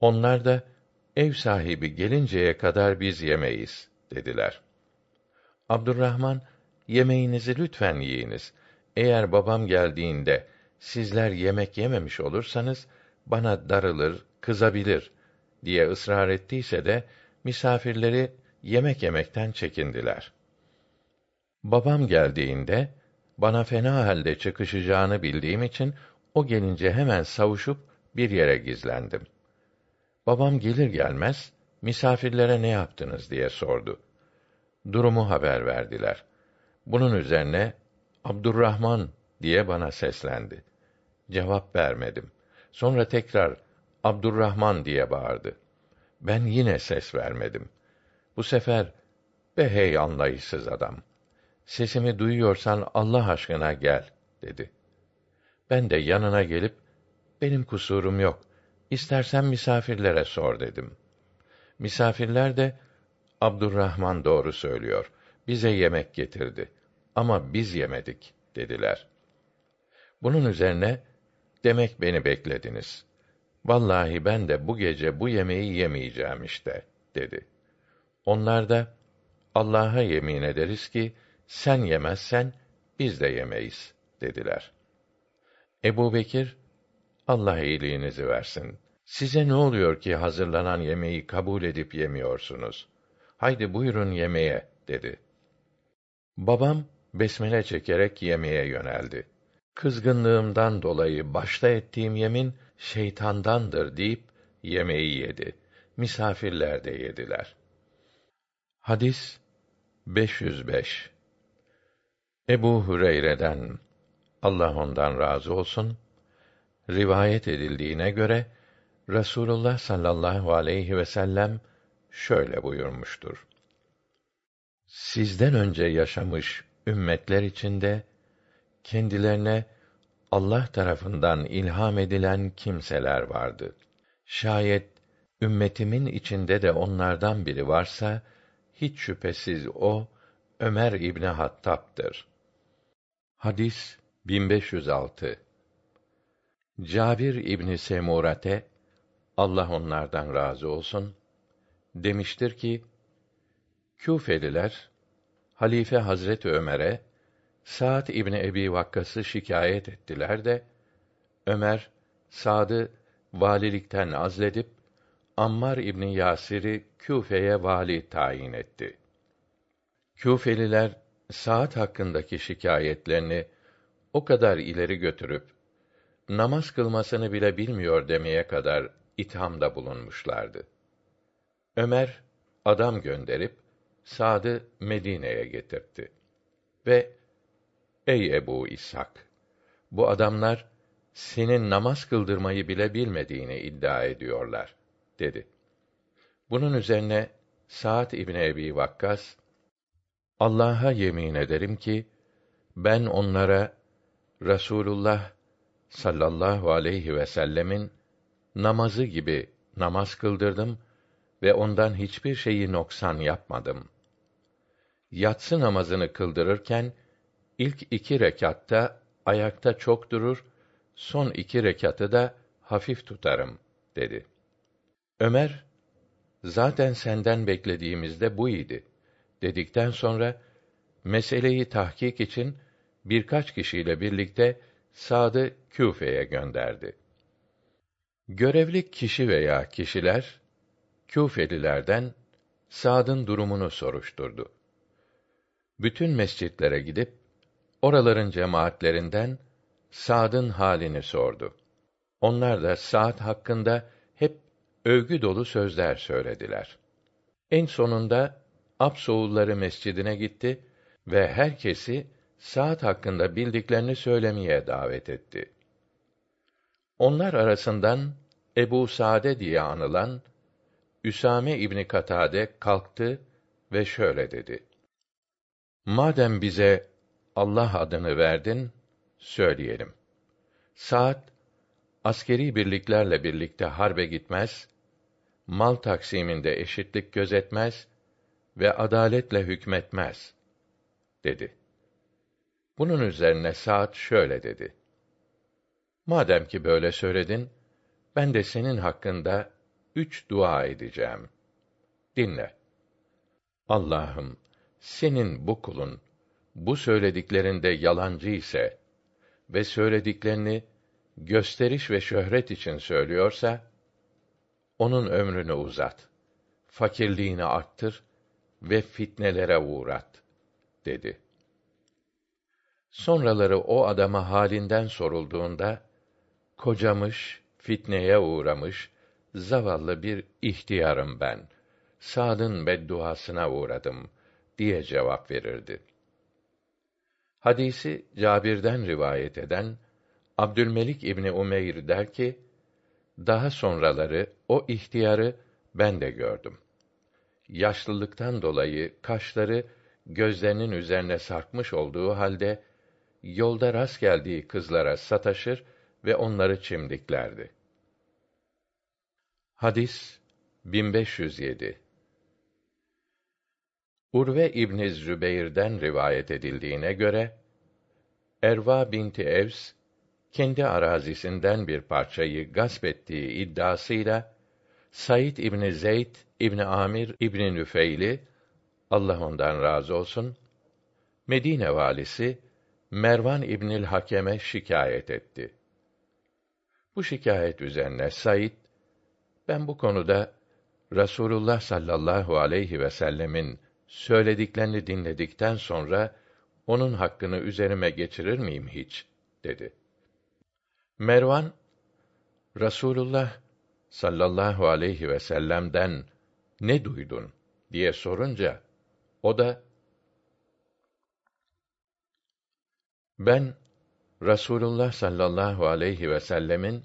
Onlar da, ev sahibi gelinceye kadar biz yemeyiz, dediler. Abdurrahman, yemeğinizi lütfen yiyiniz. Eğer babam geldiğinde, sizler yemek yememiş olursanız, bana darılır, kızabilir, diye ısrar ettiyse de, misafirleri yemek yemekten çekindiler. Babam geldiğinde bana fena halde çıkışacağını bildiğim için o gelince hemen savuşup bir yere gizlendim. Babam gelir gelmez misafirlere ne yaptınız diye sordu. Durumu haber verdiler. Bunun üzerine Abdurrahman diye bana seslendi. Cevap vermedim. Sonra tekrar Abdurrahman diye bağırdı. Ben yine ses vermedim. Bu sefer be hey anlayışsız adam. Sesimi duyuyorsan Allah aşkına gel dedi. Ben de yanına gelip benim kusurum yok. İstersen misafirlere sor dedim. Misafirler de Abdurrahman doğru söylüyor. Bize yemek getirdi ama biz yemedik dediler. Bunun üzerine demek beni beklediniz. Vallahi ben de bu gece bu yemeği yemeyeceğim işte dedi. Onlar da Allah'a yemin ederiz ki sen yemezsen biz de yemeyiz dediler. Ebu Bekir, Allah iyiliğinizi versin. Size ne oluyor ki hazırlanan yemeği kabul edip yemiyorsunuz? Haydi buyurun yemeğe, dedi. Babam, besmele çekerek yemeğe yöneldi. Kızgınlığımdan dolayı başta ettiğim yemin, şeytandandır deyip, yemeği yedi. Misafirler de yediler. Hadis 505 Ebu Hüreyre'den Allah ondan razı olsun rivayet edildiğine göre Rasulullah sallallahu aleyhi ve sellem şöyle buyurmuştur. Sizden önce yaşamış ümmetler içinde kendilerine Allah tarafından ilham edilen kimseler vardı. Şayet ümmetimin içinde de onlardan biri varsa hiç şüphesiz o Ömer İbni Hattab'dır. Hadis 1506 Cabir İbni Semurate Allah onlardan razı olsun demiştir ki Küfeliler Halife Hazret Ömer'e Sa'd İbni Ebi Vakkas'ı şikayet ettiler de Ömer Sa'd'ı valilikten azledip Ammar İbni Yasir'i Küfe'ye vali tayin etti. Küfeliler saat hakkındaki şikayetlerini o kadar ileri götürüp namaz kılmasını bile bilmiyor demeye kadar ithamda bulunmuşlardı. Ömer adam gönderip Sad'ı Medine'ye getirtti. Ve ey Ebu İshak bu adamlar senin namaz kıldırmayı bile bilmediğini iddia ediyorlar dedi. Bunun üzerine Sa'd İbni Ebi Vakkas Allah'a yemin ederim ki ben onlara Rasulullah sallallahu aleyhi ve sellemin namazı gibi namaz kıldırdım ve ondan hiçbir şeyi noksan yapmadım. Yatsı namazını kıldırırken ilk iki rekatta ayakta çok durur, son iki rekatı da hafif tutarım dedi. Ömer zaten senden beklediğimizde bu idi dedikten sonra meseleyi tahkik için birkaç kişiyle birlikte Sa'd'ı Küfe'ye gönderdi. Görevli kişi veya kişiler Küfelilerden Sa'd'ın durumunu soruşturdu. Bütün mescitlere gidip oraların cemaatlerinden Sa'd'ın halini sordu. Onlar da Sa'd hakkında hep övgü dolu sözler söylediler. En sonunda Absoğulları mescidine gitti ve herkesi Sa'd hakkında bildiklerini söylemeye davet etti. Onlar arasından Ebu Sade diye anılan Üsame İbni Katade kalktı ve şöyle dedi: Madem bize Allah adını verdin, söyleyelim. Saat askeri birliklerle birlikte harbe gitmez, mal taksiminde eşitlik gözetmez ve adaletle hükmetmez dedi. Bunun üzerine Saat şöyle dedi: Madem ki böyle söyledin, ben de senin hakkında üç dua edeceğim. Dinle. Allah'ım, senin bu kulun bu söylediklerinde yalancı ise ve söylediklerini gösteriş ve şöhret için söylüyorsa onun ömrünü uzat. Fakirliğini arttır ve fitnelere uğrat dedi. Sonraları o adama halinden sorulduğunda kocamış, fitneye uğramış zavallı bir ihtiyarım ben. Sad'ın bedduasına uğradım diye cevap verirdi. Hadisi Cabir'den rivayet eden Abdülmelik İbni Umeyr der ki, daha sonraları o ihtiyarı ben de gördüm. Yaşlılıktan dolayı kaşları gözlerinin üzerine sarkmış olduğu halde yolda rast geldiği kızlara sataşır ve onları çimdiklerdi. Hadis 1507 Urve İbn Zübeyr'den rivayet edildiğine göre Erva binti Evs kendi arazisinden bir parçayı gasp ettiği iddiasıyla Said İbni Zeyd İbni Amir İbni Nüfeyli Allah ondan razı olsun Medine valisi Mervan İbnül Hakem'e şikayet etti. Bu şikayet üzerine Said ben bu konuda Rasulullah sallallahu aleyhi ve sellemin söylediklerini dinledikten sonra onun hakkını üzerime geçirir miyim hiç dedi. Mervan Rasulullah sallallahu aleyhi ve sellem'den ne duydun diye sorunca o da ben Rasulullah sallallahu aleyhi ve sellemin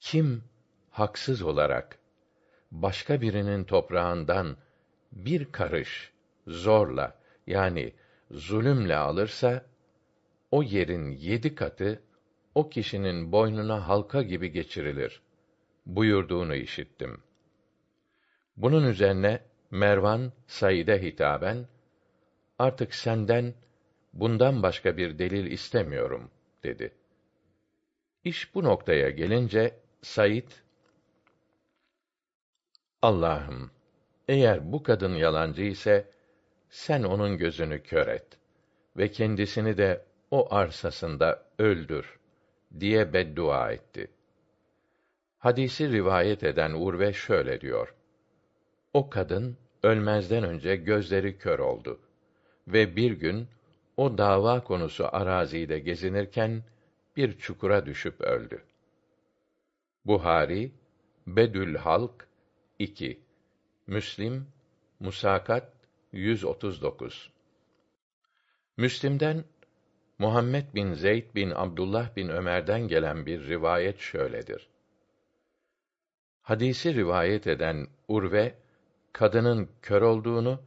kim haksız olarak başka birinin toprağından bir karış zorla yani zulümle alırsa o yerin yedi katı o kişinin boynuna halka gibi geçirilir buyurduğunu işittim. Bunun üzerine Mervan Said'e hitaben artık senden bundan başka bir delil istemiyorum dedi. İş bu noktaya gelince Said Allah'ım eğer bu kadın yalancı ise sen onun gözünü kör et ve kendisini de o arsasında öldür diye beddua etti. Hadisi rivayet eden Urve şöyle diyor: O kadın ölmezden önce gözleri kör oldu ve bir gün o dava konusu arazide gezinirken bir çukura düşüp öldü. Buhari Bedül Halk 2 Müslim Musakat 139 Müslim'den Muhammed bin Zeyd bin Abdullah bin Ömer'den gelen bir rivayet şöyledir. Hadisi rivayet eden Urve kadının kör olduğunu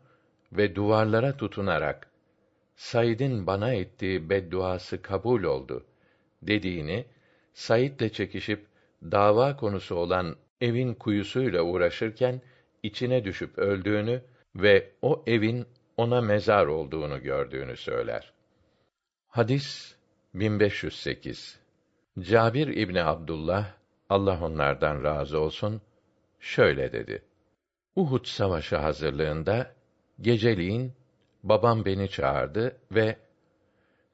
ve duvarlara tutunarak Said'in bana ettiği bedduası kabul oldu dediğini Said'le çekişip dava konusu olan evin kuyusuyla uğraşırken içine düşüp öldüğünü ve o evin ona mezar olduğunu gördüğünü söyler. Hadis 1508 Cabir İbni Abdullah Allah onlardan razı olsun şöyle dedi. Uhud savaşı hazırlığında geceliğin babam beni çağırdı ve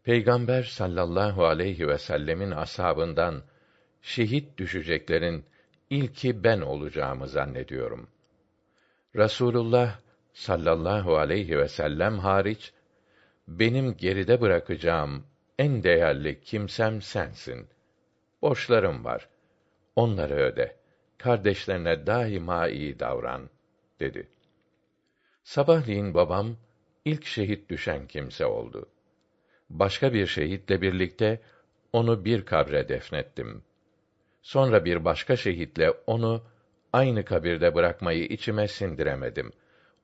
Peygamber sallallahu aleyhi ve sellemin ashabından şehit düşeceklerin ilki ben olacağımı zannediyorum. Rasulullah sallallahu aleyhi ve sellem hariç benim geride bırakacağım en değerli kimsem sensin. Borçlarım var. Onları öde. Kardeşlerine daima iyi davran, dedi. Sabahleyin babam ilk şehit düşen kimse oldu. Başka bir şehitle birlikte onu bir kabre defnettim. Sonra bir başka şehitle onu aynı kabirde bırakmayı içime sindiremedim.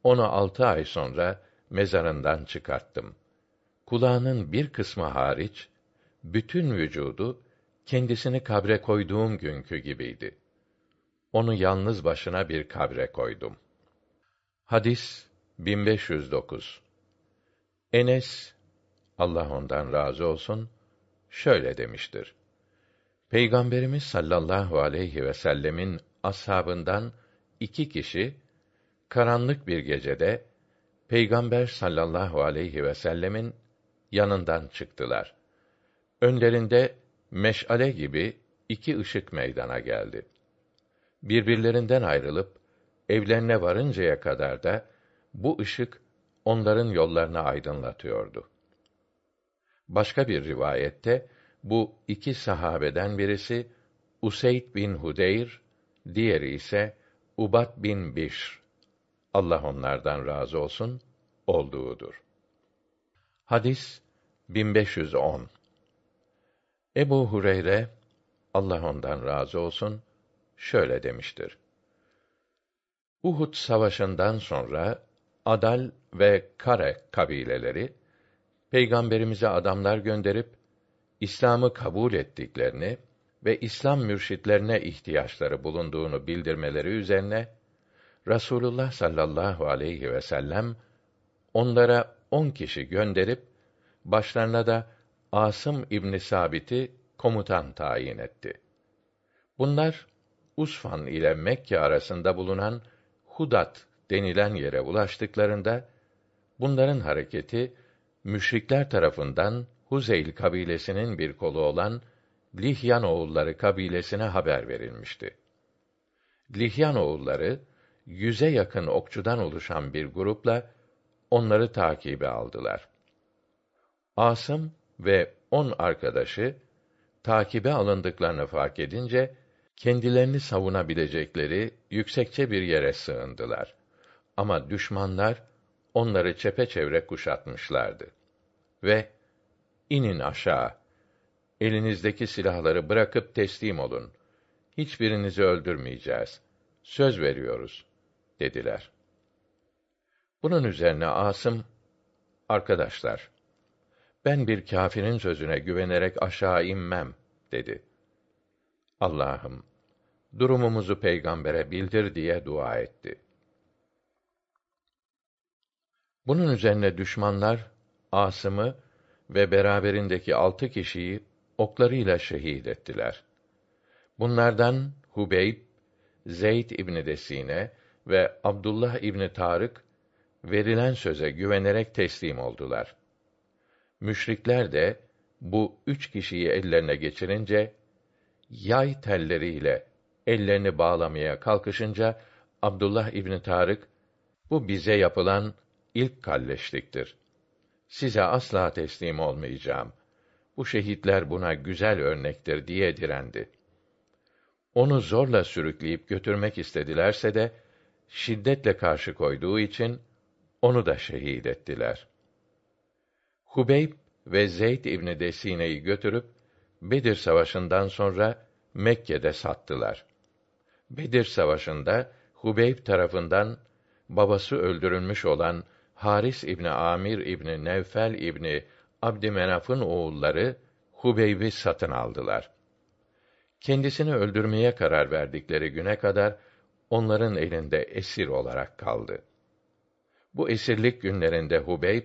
Onu altı ay sonra mezarından çıkarttım. Kulağının bir kısmı hariç, bütün vücudu kendisini kabre koyduğum günkü gibiydi. Onu yalnız başına bir kabre koydum. Hadis 1509 Enes Allah ondan razı olsun şöyle demiştir. Peygamberimiz sallallahu aleyhi ve sellemin ashabından iki kişi karanlık bir gecede Peygamber sallallahu aleyhi ve sellemin yanından çıktılar. Önlerinde meşale gibi iki ışık meydana geldi. Birbirlerinden ayrılıp evlerine varıncaya kadar da bu ışık onların yollarını aydınlatıyordu. Başka bir rivayette bu iki sahabeden birisi Useyd bin Hudeyr, diğeri ise Ubat bin Bişr. Allah onlardan razı olsun olduğudur. Hadis 1510 Ebu Hureyre Allah ondan razı olsun şöyle demiştir. Uhud savaşından sonra Adal ve Kare kabileleri peygamberimize adamlar gönderip İslam'ı kabul ettiklerini ve İslam mürşitlerine ihtiyaçları bulunduğunu bildirmeleri üzerine Rasulullah sallallahu aleyhi ve sellem onlara on kişi gönderip başlarına da Asım İbn Sabit'i komutan tayin etti. Bunlar Usfan ile Mekke arasında bulunan Hudat denilen yere ulaştıklarında bunların hareketi müşrikler tarafından Huzeyl kabilesinin bir kolu olan Lihyan oğulları kabilesine haber verilmişti. Lihyan oğulları yüze yakın okçudan oluşan bir grupla onları takibe aldılar. Asım ve on arkadaşı takibe alındıklarını fark edince kendilerini savunabilecekleri yüksekçe bir yere sığındılar. Ama düşmanlar onları çepeçevre kuşatmışlardı. Ve inin aşağı. Elinizdeki silahları bırakıp teslim olun. Hiçbirinizi öldürmeyeceğiz. Söz veriyoruz dediler. Bunun üzerine Asım arkadaşlar ben bir kâfirin sözüne güvenerek aşağı inmem dedi. Allah'ım durumumuzu peygambere bildir diye dua etti. Bunun üzerine düşmanlar Asım'ı ve beraberindeki altı kişiyi oklarıyla şehit ettiler. Bunlardan Hubeyb, Zeyd İbni Desine ve Abdullah İbni Tarık verilen söze güvenerek teslim oldular. Müşrikler de bu üç kişiyi ellerine geçirince yay telleriyle ellerini bağlamaya kalkışınca Abdullah İbni Tarık bu bize yapılan ilk kalleşliktir. Size asla teslim olmayacağım. Bu şehitler buna güzel örnektir diye direndi. Onu zorla sürükleyip götürmek istedilerse de şiddetle karşı koyduğu için onu da şehit ettiler. Hubeyb ve Zeyd İbni Desine'yi götürüp Bedir Savaşı'ndan sonra Mekke'de sattılar. Bedir Savaşı'nda Hubeyb tarafından babası öldürülmüş olan Haris İbni Amir İbni Nevfel İbni Abdümenaf'ın oğulları Hubeyb'i satın aldılar. Kendisini öldürmeye karar verdikleri güne kadar onların elinde esir olarak kaldı. Bu esirlik günlerinde Hubeyb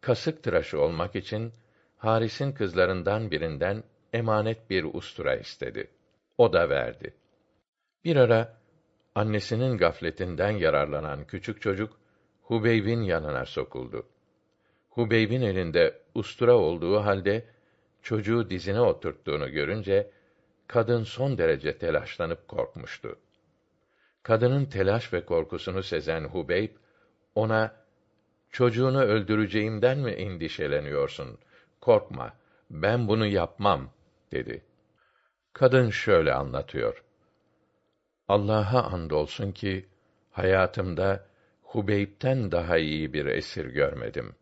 kasık tıraşı olmak için Haris'in kızlarından birinden emanet bir ustura istedi. O da verdi. Bir ara annesinin gafletinden yararlanan küçük çocuk Hubeyb'in yanına sokuldu. Hubeyb'in elinde ustura olduğu halde çocuğu dizine oturttuğunu görünce kadın son derece telaşlanıp korkmuştu. Kadının telaş ve korkusunu sezen Hubeyb ona çocuğunu öldüreceğimden mi endişeleniyorsun? Korkma. ben bunu yapmam dedi. Kadın şöyle anlatıyor. Allah'a andolsun ki hayatımda Hubeyb'ten daha iyi bir esir görmedim.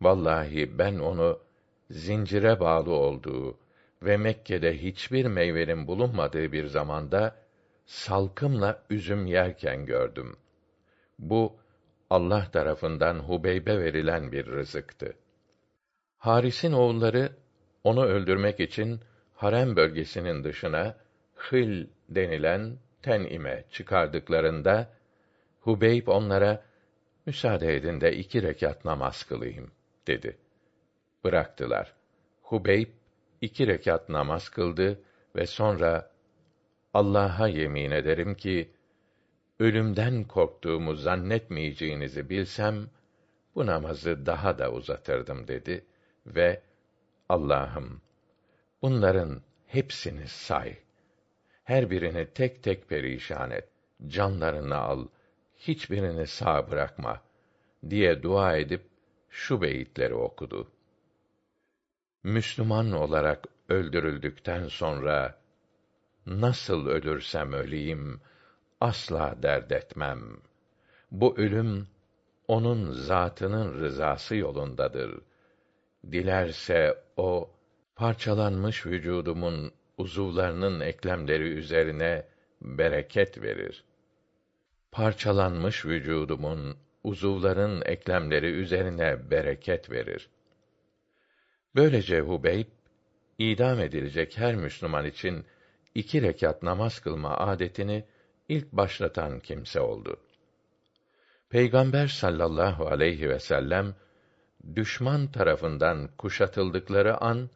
Vallahi ben onu zincire bağlı olduğu ve Mekke'de hiçbir meyvenin bulunmadığı bir zamanda salkımla üzüm yerken gördüm. Bu Allah tarafından Hubeyb'e verilen bir rızıktı. Haris'in oğulları onu öldürmek için harem bölgesinin dışına Hıl denilen Ten'ime çıkardıklarında Hubeyb onlara müsaade edin de iki rekat namaz kılayım dedi. Bıraktılar. Hubeyb iki rekat namaz kıldı ve sonra Allah'a yemin ederim ki ölümden korktuğumu zannetmeyeceğinizi bilsem bu namazı daha da uzatırdım dedi ve Allah'ım bunların hepsini say. Her birini tek tek perişan et. Canlarını al. Hiçbirini sağ bırakma diye dua edip şu beyitleri okudu. Müslüman olarak öldürüldükten sonra nasıl ölürsem öleyim asla dert etmem. Bu ölüm onun zatının rızası yolundadır. Dilerse o parçalanmış vücudumun uzuvlarının eklemleri üzerine bereket verir. Parçalanmış vücudumun uzuvların eklemleri üzerine bereket verir. Böylece Hubeyb idam edilecek her Müslüman için iki rekat namaz kılma adetini ilk başlatan kimse oldu. Peygamber sallallahu aleyhi ve sellem düşman tarafından kuşatıldıkları an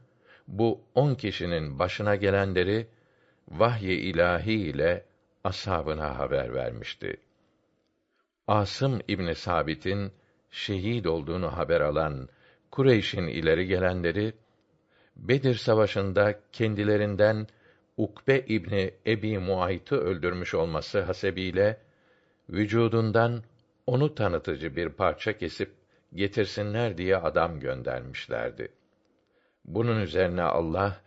bu on kişinin başına gelenleri vahyi ilahi ile ashabına haber vermişti. Asım İbni Sabit'in şehit olduğunu haber alan Kureyş'in ileri gelenleri Bedir Savaşı'nda kendilerinden Ukbe İbni Ebi Muayt'ı öldürmüş olması hasebiyle vücudundan onu tanıtıcı bir parça kesip getirsinler diye adam göndermişlerdi. Bunun üzerine Allah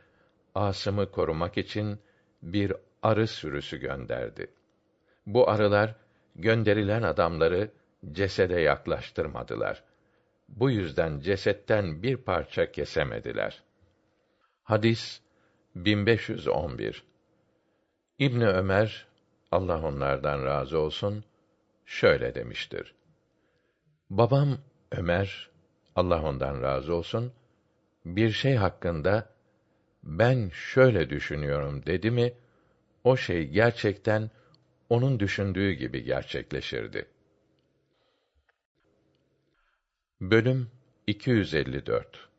Asım'ı korumak için bir arı sürüsü gönderdi. Bu arılar gönderilen adamları cesede yaklaştırmadılar. Bu yüzden cesetten bir parça kesemediler. Hadis 1511 İbn Ömer Allah onlardan razı olsun şöyle demiştir. Babam Ömer Allah ondan razı olsun bir şey hakkında ben şöyle düşünüyorum dedi mi o şey gerçekten onun düşündüğü gibi gerçekleşirdi. Bölüm 254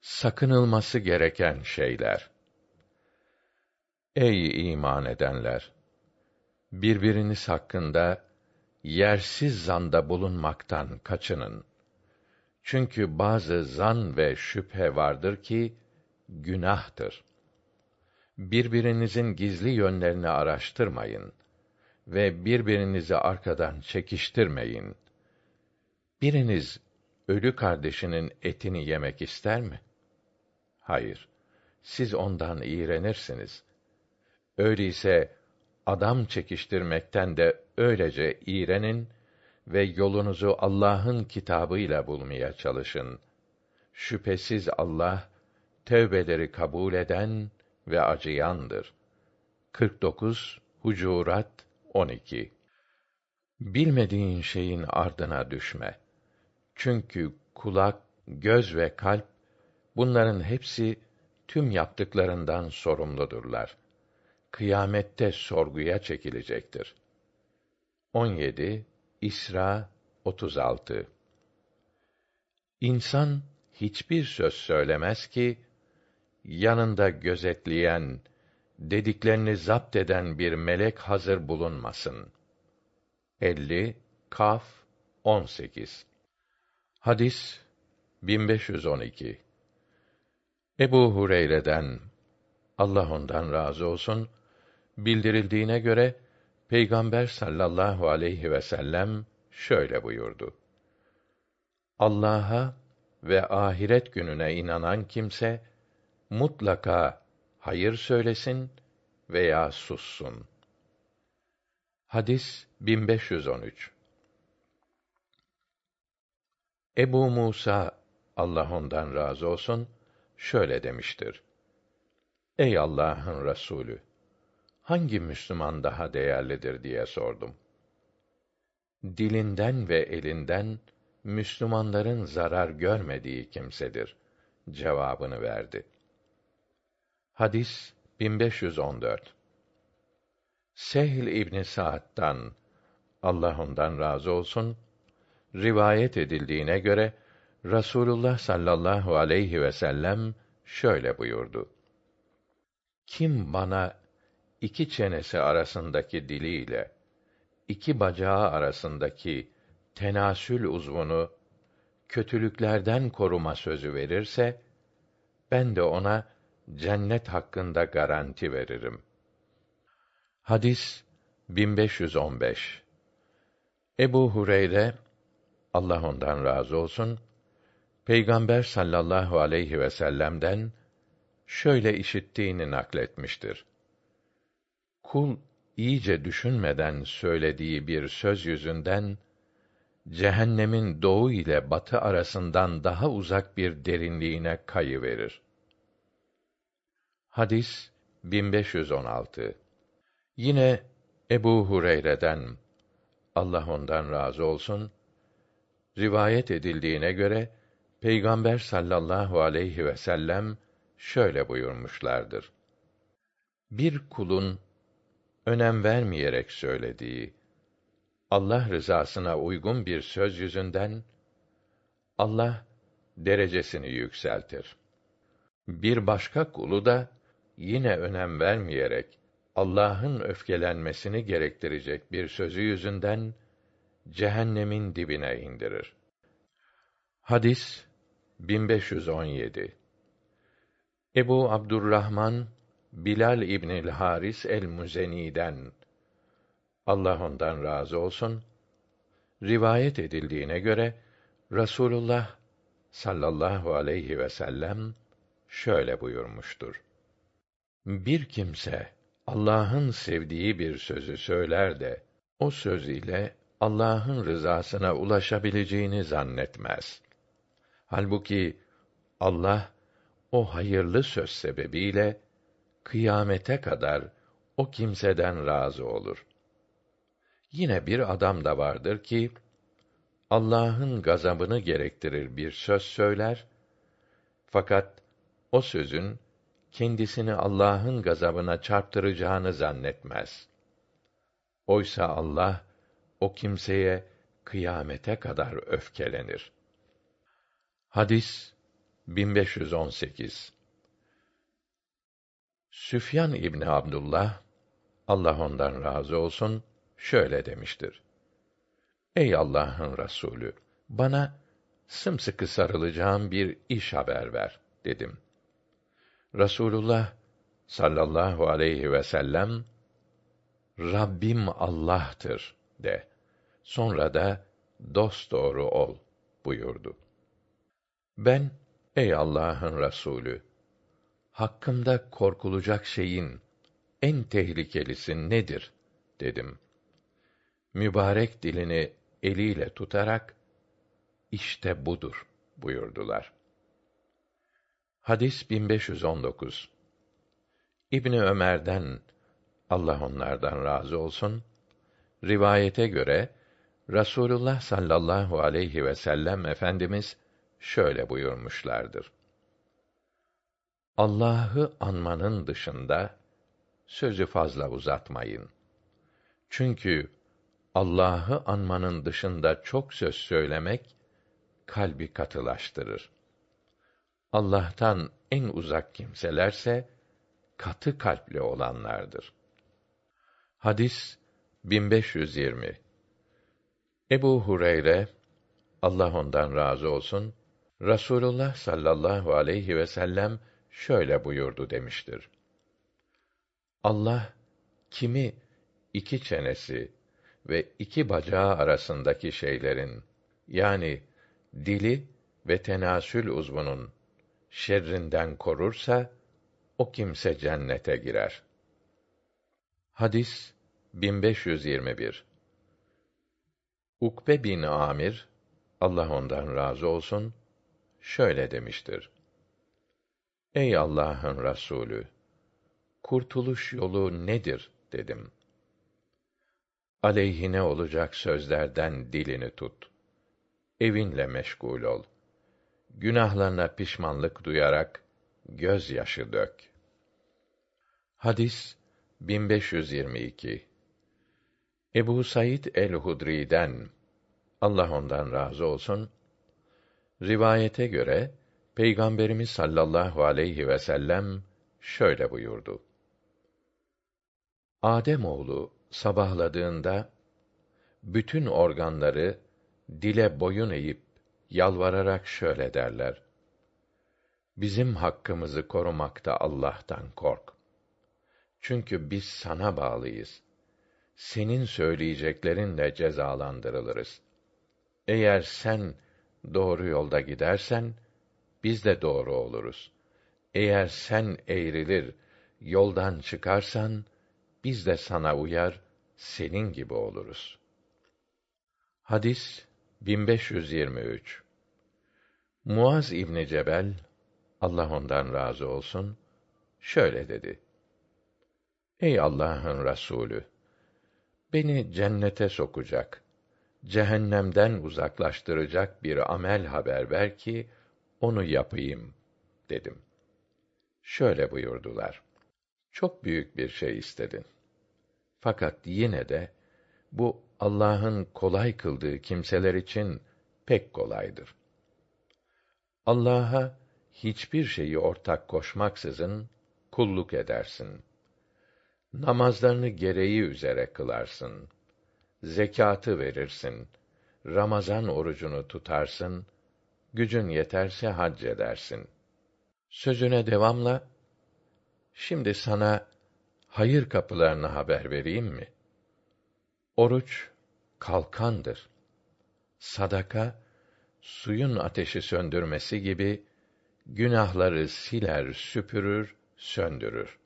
Sakınılması gereken şeyler Ey iman edenler! Birbiriniz hakkında yersiz zanda bulunmaktan kaçının. Çünkü bazı zan ve şüphe vardır ki günahtır. Birbirinizin gizli yönlerini araştırmayın ve birbirinizi arkadan çekiştirmeyin. Biriniz ölü kardeşinin etini yemek ister mi? Hayır. Siz ondan iğrenirsiniz. Öyleyse adam çekiştirmekten de öylece iğrenin ve yolunuzu Allah'ın kitabıyla bulmaya çalışın. Şüphesiz Allah tövbeleri kabul eden ve acıyandır. 49 Hucurat 12 Bilmediğin şeyin ardına düşme. Çünkü kulak, göz ve kalp bunların hepsi tüm yaptıklarından sorumludurlar. Kıyamette sorguya çekilecektir. 17 İsra 36 İnsan hiçbir söz söylemez ki yanında gözetleyen, dediklerini zapt eden bir melek hazır bulunmasın. 50 Kaf 18 Hadis 1512 Ebu Hureyre'den Allah ondan razı olsun bildirildiğine göre Peygamber sallallahu aleyhi ve sellem şöyle buyurdu. Allah'a ve ahiret gününe inanan kimse mutlaka hayır söylesin veya sussun. Hadis 1513. Ebu Musa Allah ondan razı olsun şöyle demiştir. Ey Allah'ın Resulü hangi Müslüman daha değerlidir diye sordum. Dilinden ve elinden Müslümanların zarar görmediği kimsedir cevabını verdi. Hadis 1514 Sehl İbni Sa'd'dan Allah ondan razı olsun rivayet edildiğine göre Rasulullah sallallahu aleyhi ve sellem şöyle buyurdu. Kim bana iki çenesi arasındaki diliyle iki bacağı arasındaki tenasül uzvunu kötülüklerden koruma sözü verirse ben de ona cennet hakkında garanti veririm. Hadis 1515 Ebu Hureyre Allah ondan razı olsun Peygamber sallallahu aleyhi ve sellem'den şöyle işittiğini nakletmiştir. Kul iyice düşünmeden söylediği bir söz yüzünden cehennemin doğu ile batı arasından daha uzak bir derinliğine kayıverir. Hadis 1516 Yine Ebu Hureyre'den Allah ondan razı olsun rivayet edildiğine göre Peygamber sallallahu aleyhi ve sellem şöyle buyurmuşlardır. Bir kulun önem vermeyerek söylediği Allah rızasına uygun bir söz yüzünden Allah derecesini yükseltir. Bir başka kulu da yine önem vermeyerek Allah'ın öfkelenmesini gerektirecek bir sözü yüzünden cehennemin dibine indirir. Hadis 1517 Ebu Abdurrahman Bilal İbnül Haris el-Muzeni'den Allah ondan razı olsun rivayet edildiğine göre Rasulullah sallallahu aleyhi ve sellem şöyle buyurmuştur. Bir kimse Allah'ın sevdiği bir sözü söyler de o söz ile Allah'ın rızasına ulaşabileceğini zannetmez. Halbuki Allah o hayırlı söz sebebiyle kıyamete kadar o kimseden razı olur. Yine bir adam da vardır ki Allah'ın gazabını gerektirir bir söz söyler fakat o sözün kendisini Allah'ın gazabına çarptıracağını zannetmez. Oysa Allah o kimseye kıyamete kadar öfkelenir. Hadis 1518 Süfyan İbni Abdullah Allah ondan razı olsun şöyle demiştir. Ey Allah'ın Resulü, bana sımsıkı sarılacağım bir iş haber ver dedim. Rasulullah sallallahu aleyhi ve sellem Rabbim Allah'tır de. Sonra da dost doğru ol buyurdu. Ben ey Allah'ın Resulü hakkımda korkulacak şeyin en tehlikelisi nedir dedim. Mübarek dilini eliyle tutarak işte budur buyurdular. Hadis 1519 İbni Ömer'den Allah onlardan razı olsun rivayete göre Rasulullah sallallahu aleyhi ve sellem efendimiz şöyle buyurmuşlardır. Allah'ı anmanın dışında sözü fazla uzatmayın. Çünkü Allah'ı anmanın dışında çok söz söylemek kalbi katılaştırır. Allah'tan en uzak kimselerse katı kalpli olanlardır. Hadis 1520 Ebu Hureyre Allah ondan razı olsun Rasulullah sallallahu aleyhi ve sellem şöyle buyurdu demiştir. Allah kimi iki çenesi ve iki bacağı arasındaki şeylerin yani dili ve tenasül uzvunun şerrinden korursa o kimse cennete girer. Hadis 1521 Ukbe bin Amir Allah ondan razı olsun şöyle demiştir. Ey Allah'ın Resulü kurtuluş yolu nedir dedim. Aleyhine olacak sözlerden dilini tut. Evinle meşgul ol. Günahlarına pişmanlık duyarak gözyaşı dök. Hadis 1522 Ebu Said el-Hudri'den Allah ondan razı olsun rivayete göre Peygamberimiz sallallahu aleyhi ve sellem şöyle buyurdu. Adem oğlu sabahladığında bütün organları dile boyun eğip yalvararak şöyle derler: Bizim hakkımızı korumakta Allah'tan kork. Çünkü biz sana bağlıyız. Senin söyleyeceklerinle cezalandırılırız. Eğer sen doğru yolda gidersen biz de doğru oluruz. Eğer sen eğrilir, yoldan çıkarsan biz de sana uyar, senin gibi oluruz. Hadis 1523 Muaz İbni Cebel, Allah ondan razı olsun, şöyle dedi. Ey Allah'ın Resulü! Beni cennete sokacak, cehennemden uzaklaştıracak bir amel haber ver ki, onu yapayım, dedim. Şöyle buyurdular. Çok büyük bir şey istedin. Fakat yine de, bu Allah'ın kolay kıldığı kimseler için pek kolaydır. Allah'a hiçbir şeyi ortak koşmaksızın kulluk edersin. Namazlarını gereği üzere kılarsın. Zekatı verirsin. Ramazan orucunu tutarsın. Gücün yeterse hac edersin. Sözüne devamla, şimdi sana hayır kapılarını haber vereyim mi? Oruç kalkandır. Sadaka suyun ateşi söndürmesi gibi günahları siler, süpürür, söndürür.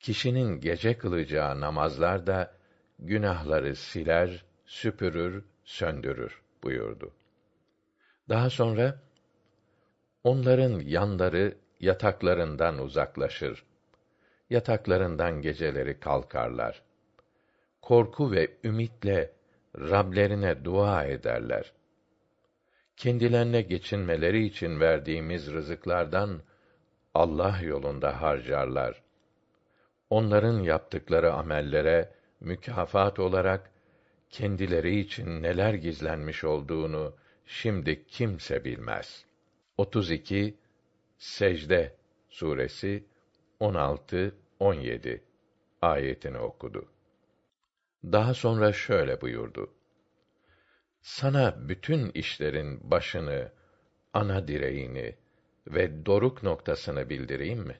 Kişinin gece kılacağı namazlar da günahları siler, süpürür, söndürür buyurdu. Daha sonra onların yanları yataklarından uzaklaşır. Yataklarından geceleri kalkarlar. Korku ve ümitle Rablerine dua ederler. Kendilerine geçinmeleri için verdiğimiz rızıklardan Allah yolunda harcarlar. Onların yaptıkları amellere mükafat olarak kendileri için neler gizlenmiş olduğunu şimdi kimse bilmez. 32 Secde suresi 16 17 ayetini okudu. Daha sonra şöyle buyurdu. Sana bütün işlerin başını, ana direğini ve doruk noktasını bildireyim mi?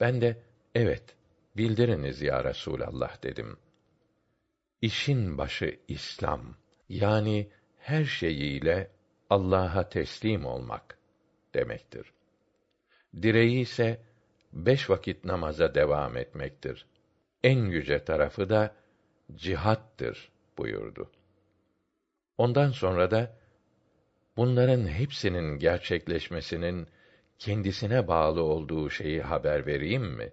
Ben de evet bildiriniz ya Resulallah dedim. İşin başı İslam yani her şeyiyle Allah'a teslim olmak demektir. Direği ise beş vakit namaza devam etmektir. En yüce tarafı da cihattır buyurdu. Ondan sonra da bunların hepsinin gerçekleşmesinin kendisine bağlı olduğu şeyi haber vereyim mi?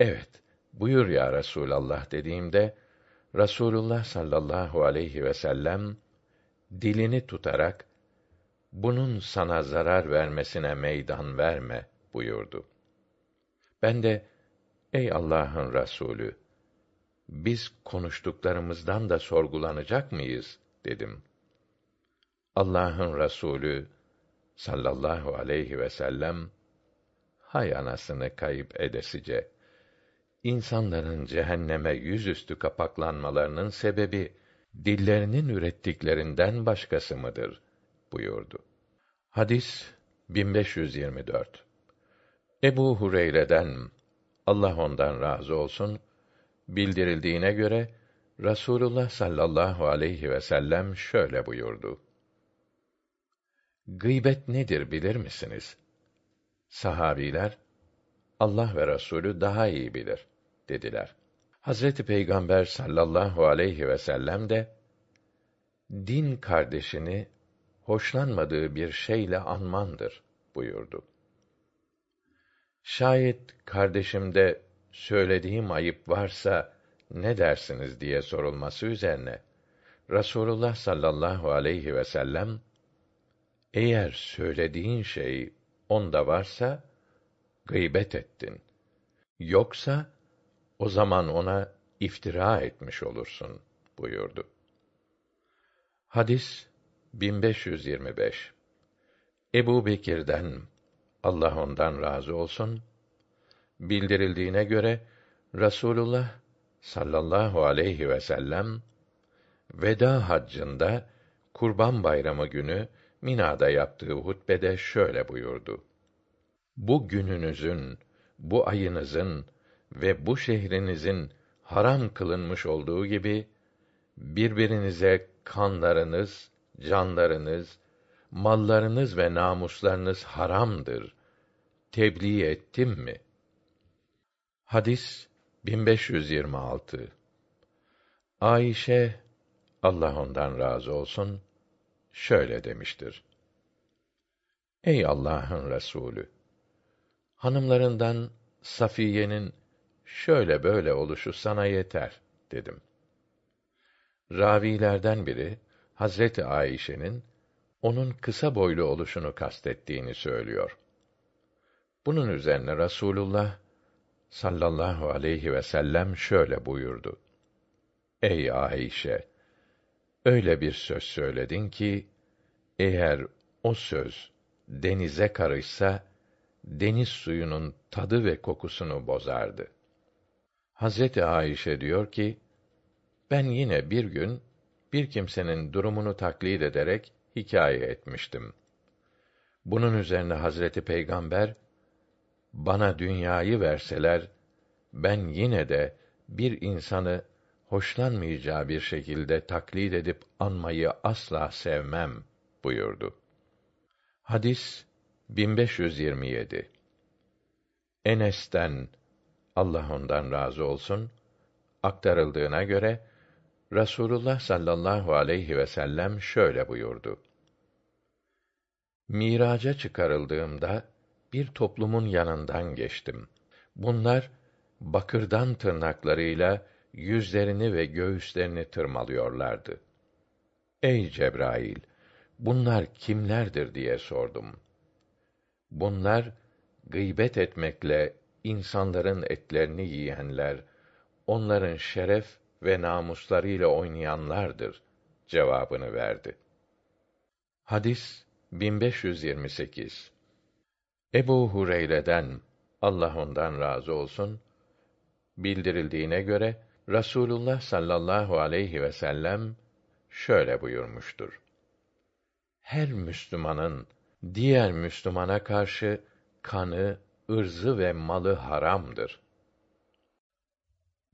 Evet, buyur ya Resulallah dediğimde Rasulullah sallallahu aleyhi ve sellem dilini tutarak bunun sana zarar vermesine meydan verme buyurdu. Ben de ey Allah'ın Resulü biz konuştuklarımızdan da sorgulanacak mıyız dedim. Allah'ın Resulü sallallahu aleyhi ve sellem hay anasını kayıp edesice insanların cehenneme yüzüstü kapaklanmalarının sebebi dillerinin ürettiklerinden başkası mıdır buyurdu. Hadis 1524 Ebu Hureyre'den Allah ondan razı olsun bildirildiğine göre Rasulullah sallallahu aleyhi ve sellem şöyle buyurdu. Gıybet nedir bilir misiniz? Sahabiler, Allah ve Resulü daha iyi bilir dediler. Hazreti Peygamber sallallahu aleyhi ve sellem de din kardeşini hoşlanmadığı bir şeyle anmandır buyurdu. Şayet kardeşimde söylediğim ayıp varsa ne dersiniz diye sorulması üzerine Rasulullah sallallahu aleyhi ve sellem eğer söylediğin şey onda varsa gıybet ettin. Yoksa o zaman ona iftira etmiş olursun buyurdu. Hadis 1525 Ebu Bekir'den Allah ondan razı olsun bildirildiğine göre Rasulullah sallallahu aleyhi ve sellem veda haccında Kurban Bayramı günü Mina'da yaptığı hutbede şöyle buyurdu: Bu gününüzün, bu ayınızın ve bu şehrinizin haram kılınmış olduğu gibi birbirinize kanlarınız, canlarınız, mallarınız ve namuslarınız haramdır. Tebliğ ettim mi? Hadis 1526 Ayşe Allah ondan razı olsun şöyle demiştir. Ey Allah'ın Resulü hanımlarından Safiye'nin şöyle böyle oluşu sana yeter dedim. Ravilerden biri Hazreti Ayşe'nin onun kısa boylu oluşunu kastettiğini söylüyor. Bunun üzerine Rasulullah sallallahu aleyhi ve sellem şöyle buyurdu. Ey Ayşe! Öyle bir söz söyledin ki, eğer o söz denize karışsa, deniz suyunun tadı ve kokusunu bozardı. Hazreti Ayşe diyor ki, ben yine bir gün bir kimsenin durumunu taklit ederek hikaye etmiştim. Bunun üzerine Hazreti Peygamber bana dünyayı verseler ben yine de bir insanı hoşlanmayacağı bir şekilde taklit edip anmayı asla sevmem buyurdu. Hadis 1527 Enes'ten Allah ondan razı olsun aktarıldığına göre Rasulullah sallallahu aleyhi ve sellem şöyle buyurdu. Miraca çıkarıldığımda bir toplumun yanından geçtim. Bunlar bakırdan tırnaklarıyla yüzlerini ve göğüslerini tırmalıyorlardı. Ey Cebrail, bunlar kimlerdir diye sordum. Bunlar gıybet etmekle insanların etlerini yiyenler, onların şeref ve namuslarıyla oynayanlardır cevabını verdi. Hadis 1528 Ebu Hureyre'den Allah ondan razı olsun bildirildiğine göre Rasulullah sallallahu aleyhi ve sellem şöyle buyurmuştur. Her Müslümanın diğer Müslümana karşı kanı, ırzı ve malı haramdır.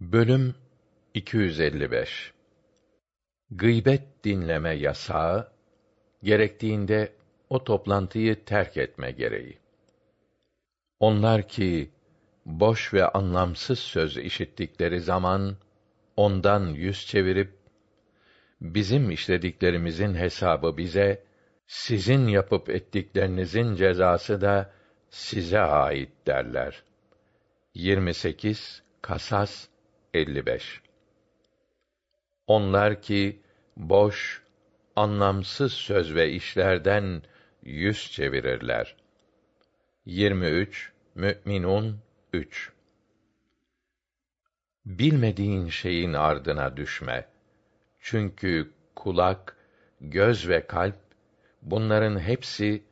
Bölüm 255 Gıybet dinleme yasağı, gerektiğinde o toplantıyı terk etme gereği. Onlar ki boş ve anlamsız söz işittikleri zaman ondan yüz çevirip bizim işlediklerimizin hesabı bize, sizin yapıp ettiklerinizin cezası da size ait derler. 28 Kasas 55 Onlar ki boş, anlamsız söz ve işlerden yüz çevirirler. 23 Mü'minun 3 Bilmediğin şeyin ardına düşme. Çünkü kulak, göz ve kalp bunların hepsi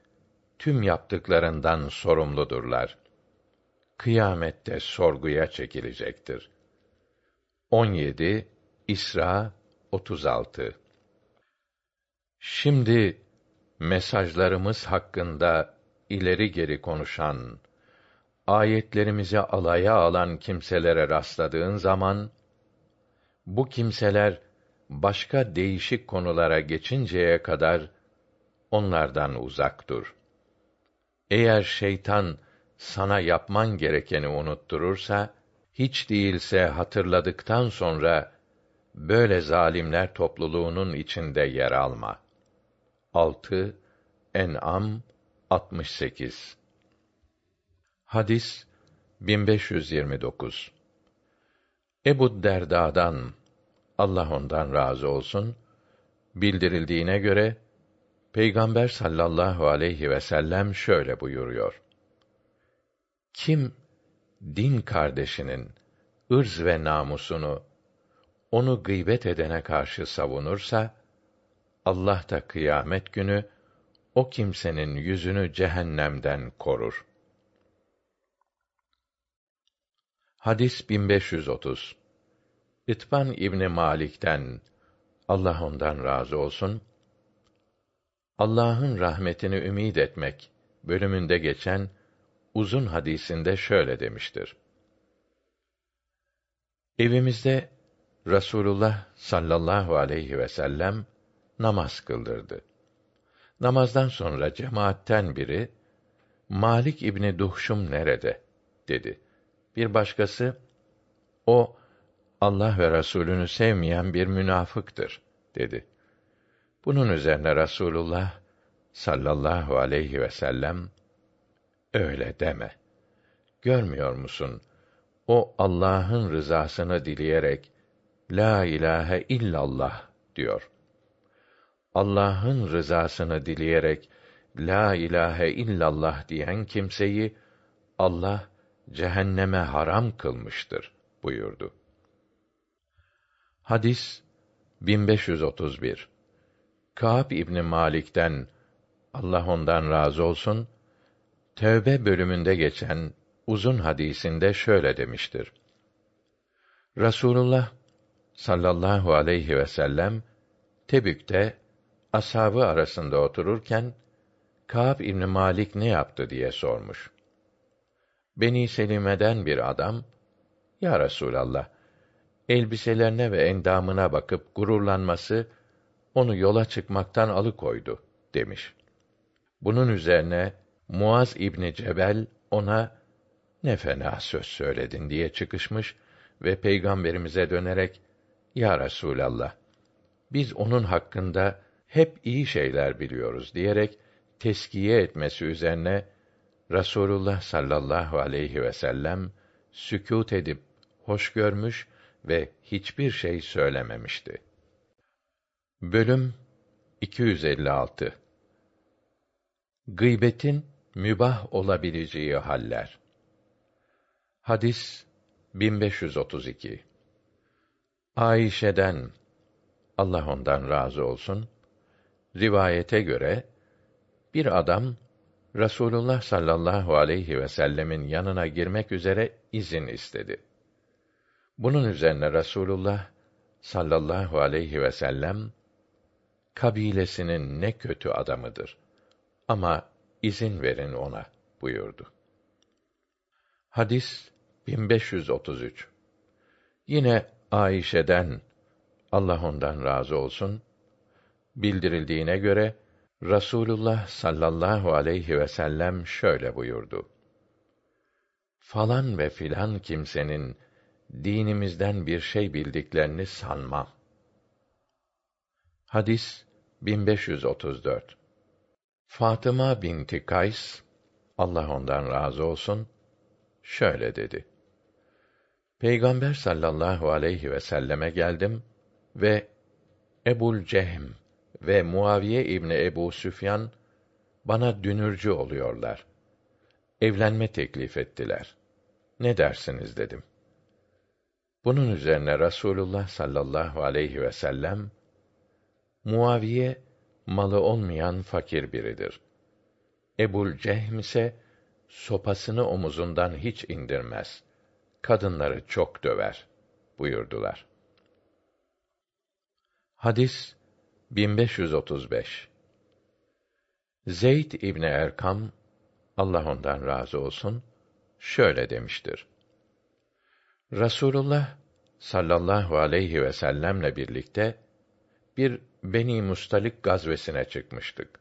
tüm yaptıklarından sorumludurlar. Kıyamette sorguya çekilecektir. 17 İsra 36 Şimdi mesajlarımız hakkında ileri geri konuşan, ayetlerimizi alaya alan kimselere rastladığın zaman bu kimseler başka değişik konulara geçinceye kadar onlardan uzak dur. Eğer şeytan sana yapman gerekeni unutturursa, hiç değilse hatırladıktan sonra böyle zalimler topluluğunun içinde yer alma. 6 En'am 68 Hadis 1529 Ebu Derda'dan Allah ondan razı olsun bildirildiğine göre Peygamber sallallahu aleyhi ve sellem şöyle buyuruyor. Kim din kardeşinin ırz ve namusunu onu gıybet edene karşı savunursa Allah da kıyamet günü o kimsenin yüzünü cehennemden korur. Hadis 1530 İtban İbni Malik'ten Allah ondan razı olsun. Allah'ın rahmetini ümid etmek bölümünde geçen uzun hadisinde şöyle demiştir. Evimizde Rasulullah sallallahu aleyhi ve sellem namaz kıldırdı. Namazdan sonra cemaatten biri Malik İbni Duhşum nerede? dedi. Bir başkası o Allah ve Resulünü sevmeyen bir münafıktır dedi. Bunun üzerine Rasulullah sallallahu aleyhi ve sellem öyle deme. Görmüyor musun? O Allah'ın rızasını dileyerek la ilahe illallah diyor. Allah'ın rızasını dileyerek la ilahe illallah diyen kimseyi Allah cehenneme haram kılmıştır buyurdu. Hadis 1531 Kâb İbni Malik'ten Allah ondan razı olsun Tevbe bölümünde geçen uzun hadisinde şöyle demiştir. Rasulullah sallallahu aleyhi ve sellem Tebük'te ashabı arasında otururken Kâb İbni Malik ne yaptı diye sormuş. Beni Selime'den bir adam, Ya Resulallah, elbiselerine ve endamına bakıp gururlanması, onu yola çıkmaktan alıkoydu, demiş. Bunun üzerine, Muaz İbni Cebel, ona, ne fena söz söyledin diye çıkışmış ve Peygamberimize dönerek, Ya Resulallah, biz onun hakkında hep iyi şeyler biliyoruz diyerek teskiye etmesi üzerine Rasulullah sallallahu aleyhi ve sellem sükût edip hoş görmüş ve hiçbir şey söylememişti. Bölüm 256 Gıybetin mübah olabileceği haller. Hadis 1532 Ayşe'den Allah ondan razı olsun rivayete göre bir adam Rasulullah sallallahu aleyhi ve sellemin yanına girmek üzere izin istedi. Bunun üzerine Rasulullah sallallahu aleyhi ve sellem kabilesinin ne kötü adamıdır. Ama izin verin ona buyurdu. Hadis 1533 Yine Ayşe'den Allah ondan razı olsun bildirildiğine göre Rasulullah sallallahu aleyhi ve sellem şöyle buyurdu. Falan ve filan kimsenin dinimizden bir şey bildiklerini sanmam. Hadis 1534 Fatıma binti Kays Allah ondan razı olsun şöyle dedi. Peygamber sallallahu aleyhi ve selleme geldim ve Ebul Cehm ve Muaviye İbni Ebu Süfyan bana dünürcü oluyorlar. Evlenme teklif ettiler. Ne dersiniz dedim. Bunun üzerine Rasulullah sallallahu aleyhi ve sellem Muaviye malı olmayan fakir biridir. Ebul Cehm ise sopasını omuzundan hiç indirmez. Kadınları çok döver buyurdular. Hadis 1535 Zeyd İbni Erkam Allah ondan razı olsun şöyle demiştir. Rasulullah sallallahu aleyhi ve sellemle birlikte bir Beni Mustalik gazvesine çıkmıştık.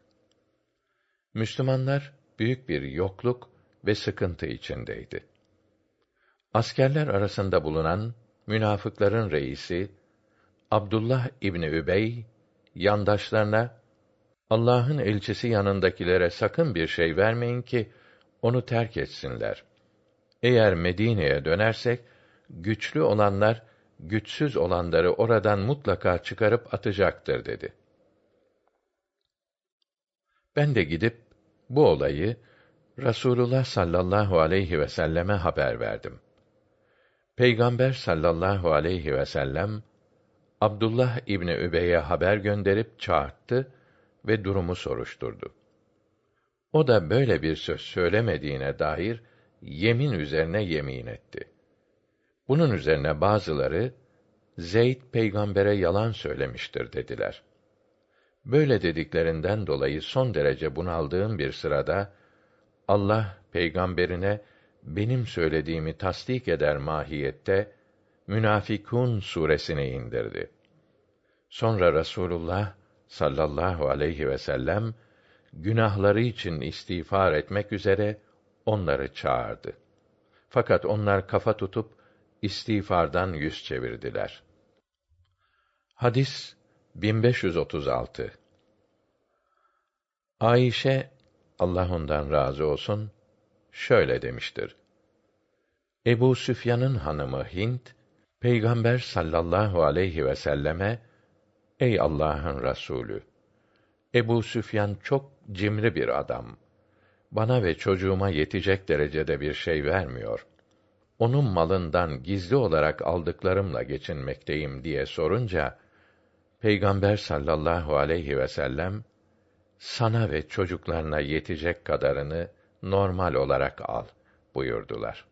Müslümanlar büyük bir yokluk ve sıkıntı içindeydi. Askerler arasında bulunan münafıkların reisi Abdullah İbni Übey yandaşlarına Allah'ın elçisi yanındakilere sakın bir şey vermeyin ki onu terk etsinler. Eğer Medine'ye dönersek güçlü olanlar güçsüz olanları oradan mutlaka çıkarıp atacaktır dedi. Ben de gidip bu olayı Rasulullah sallallahu aleyhi ve selleme haber verdim. Peygamber sallallahu aleyhi ve sellem Abdullah İbni Übey'e haber gönderip çağırttı ve durumu soruşturdu. O da böyle bir söz söylemediğine dair yemin üzerine yemin etti. Bunun üzerine bazıları Zeyd peygambere yalan söylemiştir dediler. Böyle dediklerinden dolayı son derece bunaldığım bir sırada Allah peygamberine benim söylediğimi tasdik eder mahiyette Münafikun suresini indirdi. Sonra Rasulullah sallallahu aleyhi ve sellem günahları için istiğfar etmek üzere onları çağırdı. Fakat onlar kafa tutup istiğfardan yüz çevirdiler. Hadis 1536 Ayşe Allah ondan razı olsun şöyle demiştir. Ebu Süfyan'ın hanımı Hint Peygamber sallallahu aleyhi ve selleme Ey Allah'ın Resulü Ebu Süfyan çok cimri bir adam. Bana ve çocuğuma yetecek derecede bir şey vermiyor. Onun malından gizli olarak aldıklarımla geçinmekteyim diye sorunca Peygamber sallallahu aleyhi ve sellem sana ve çocuklarına yetecek kadarını normal olarak al buyurdular.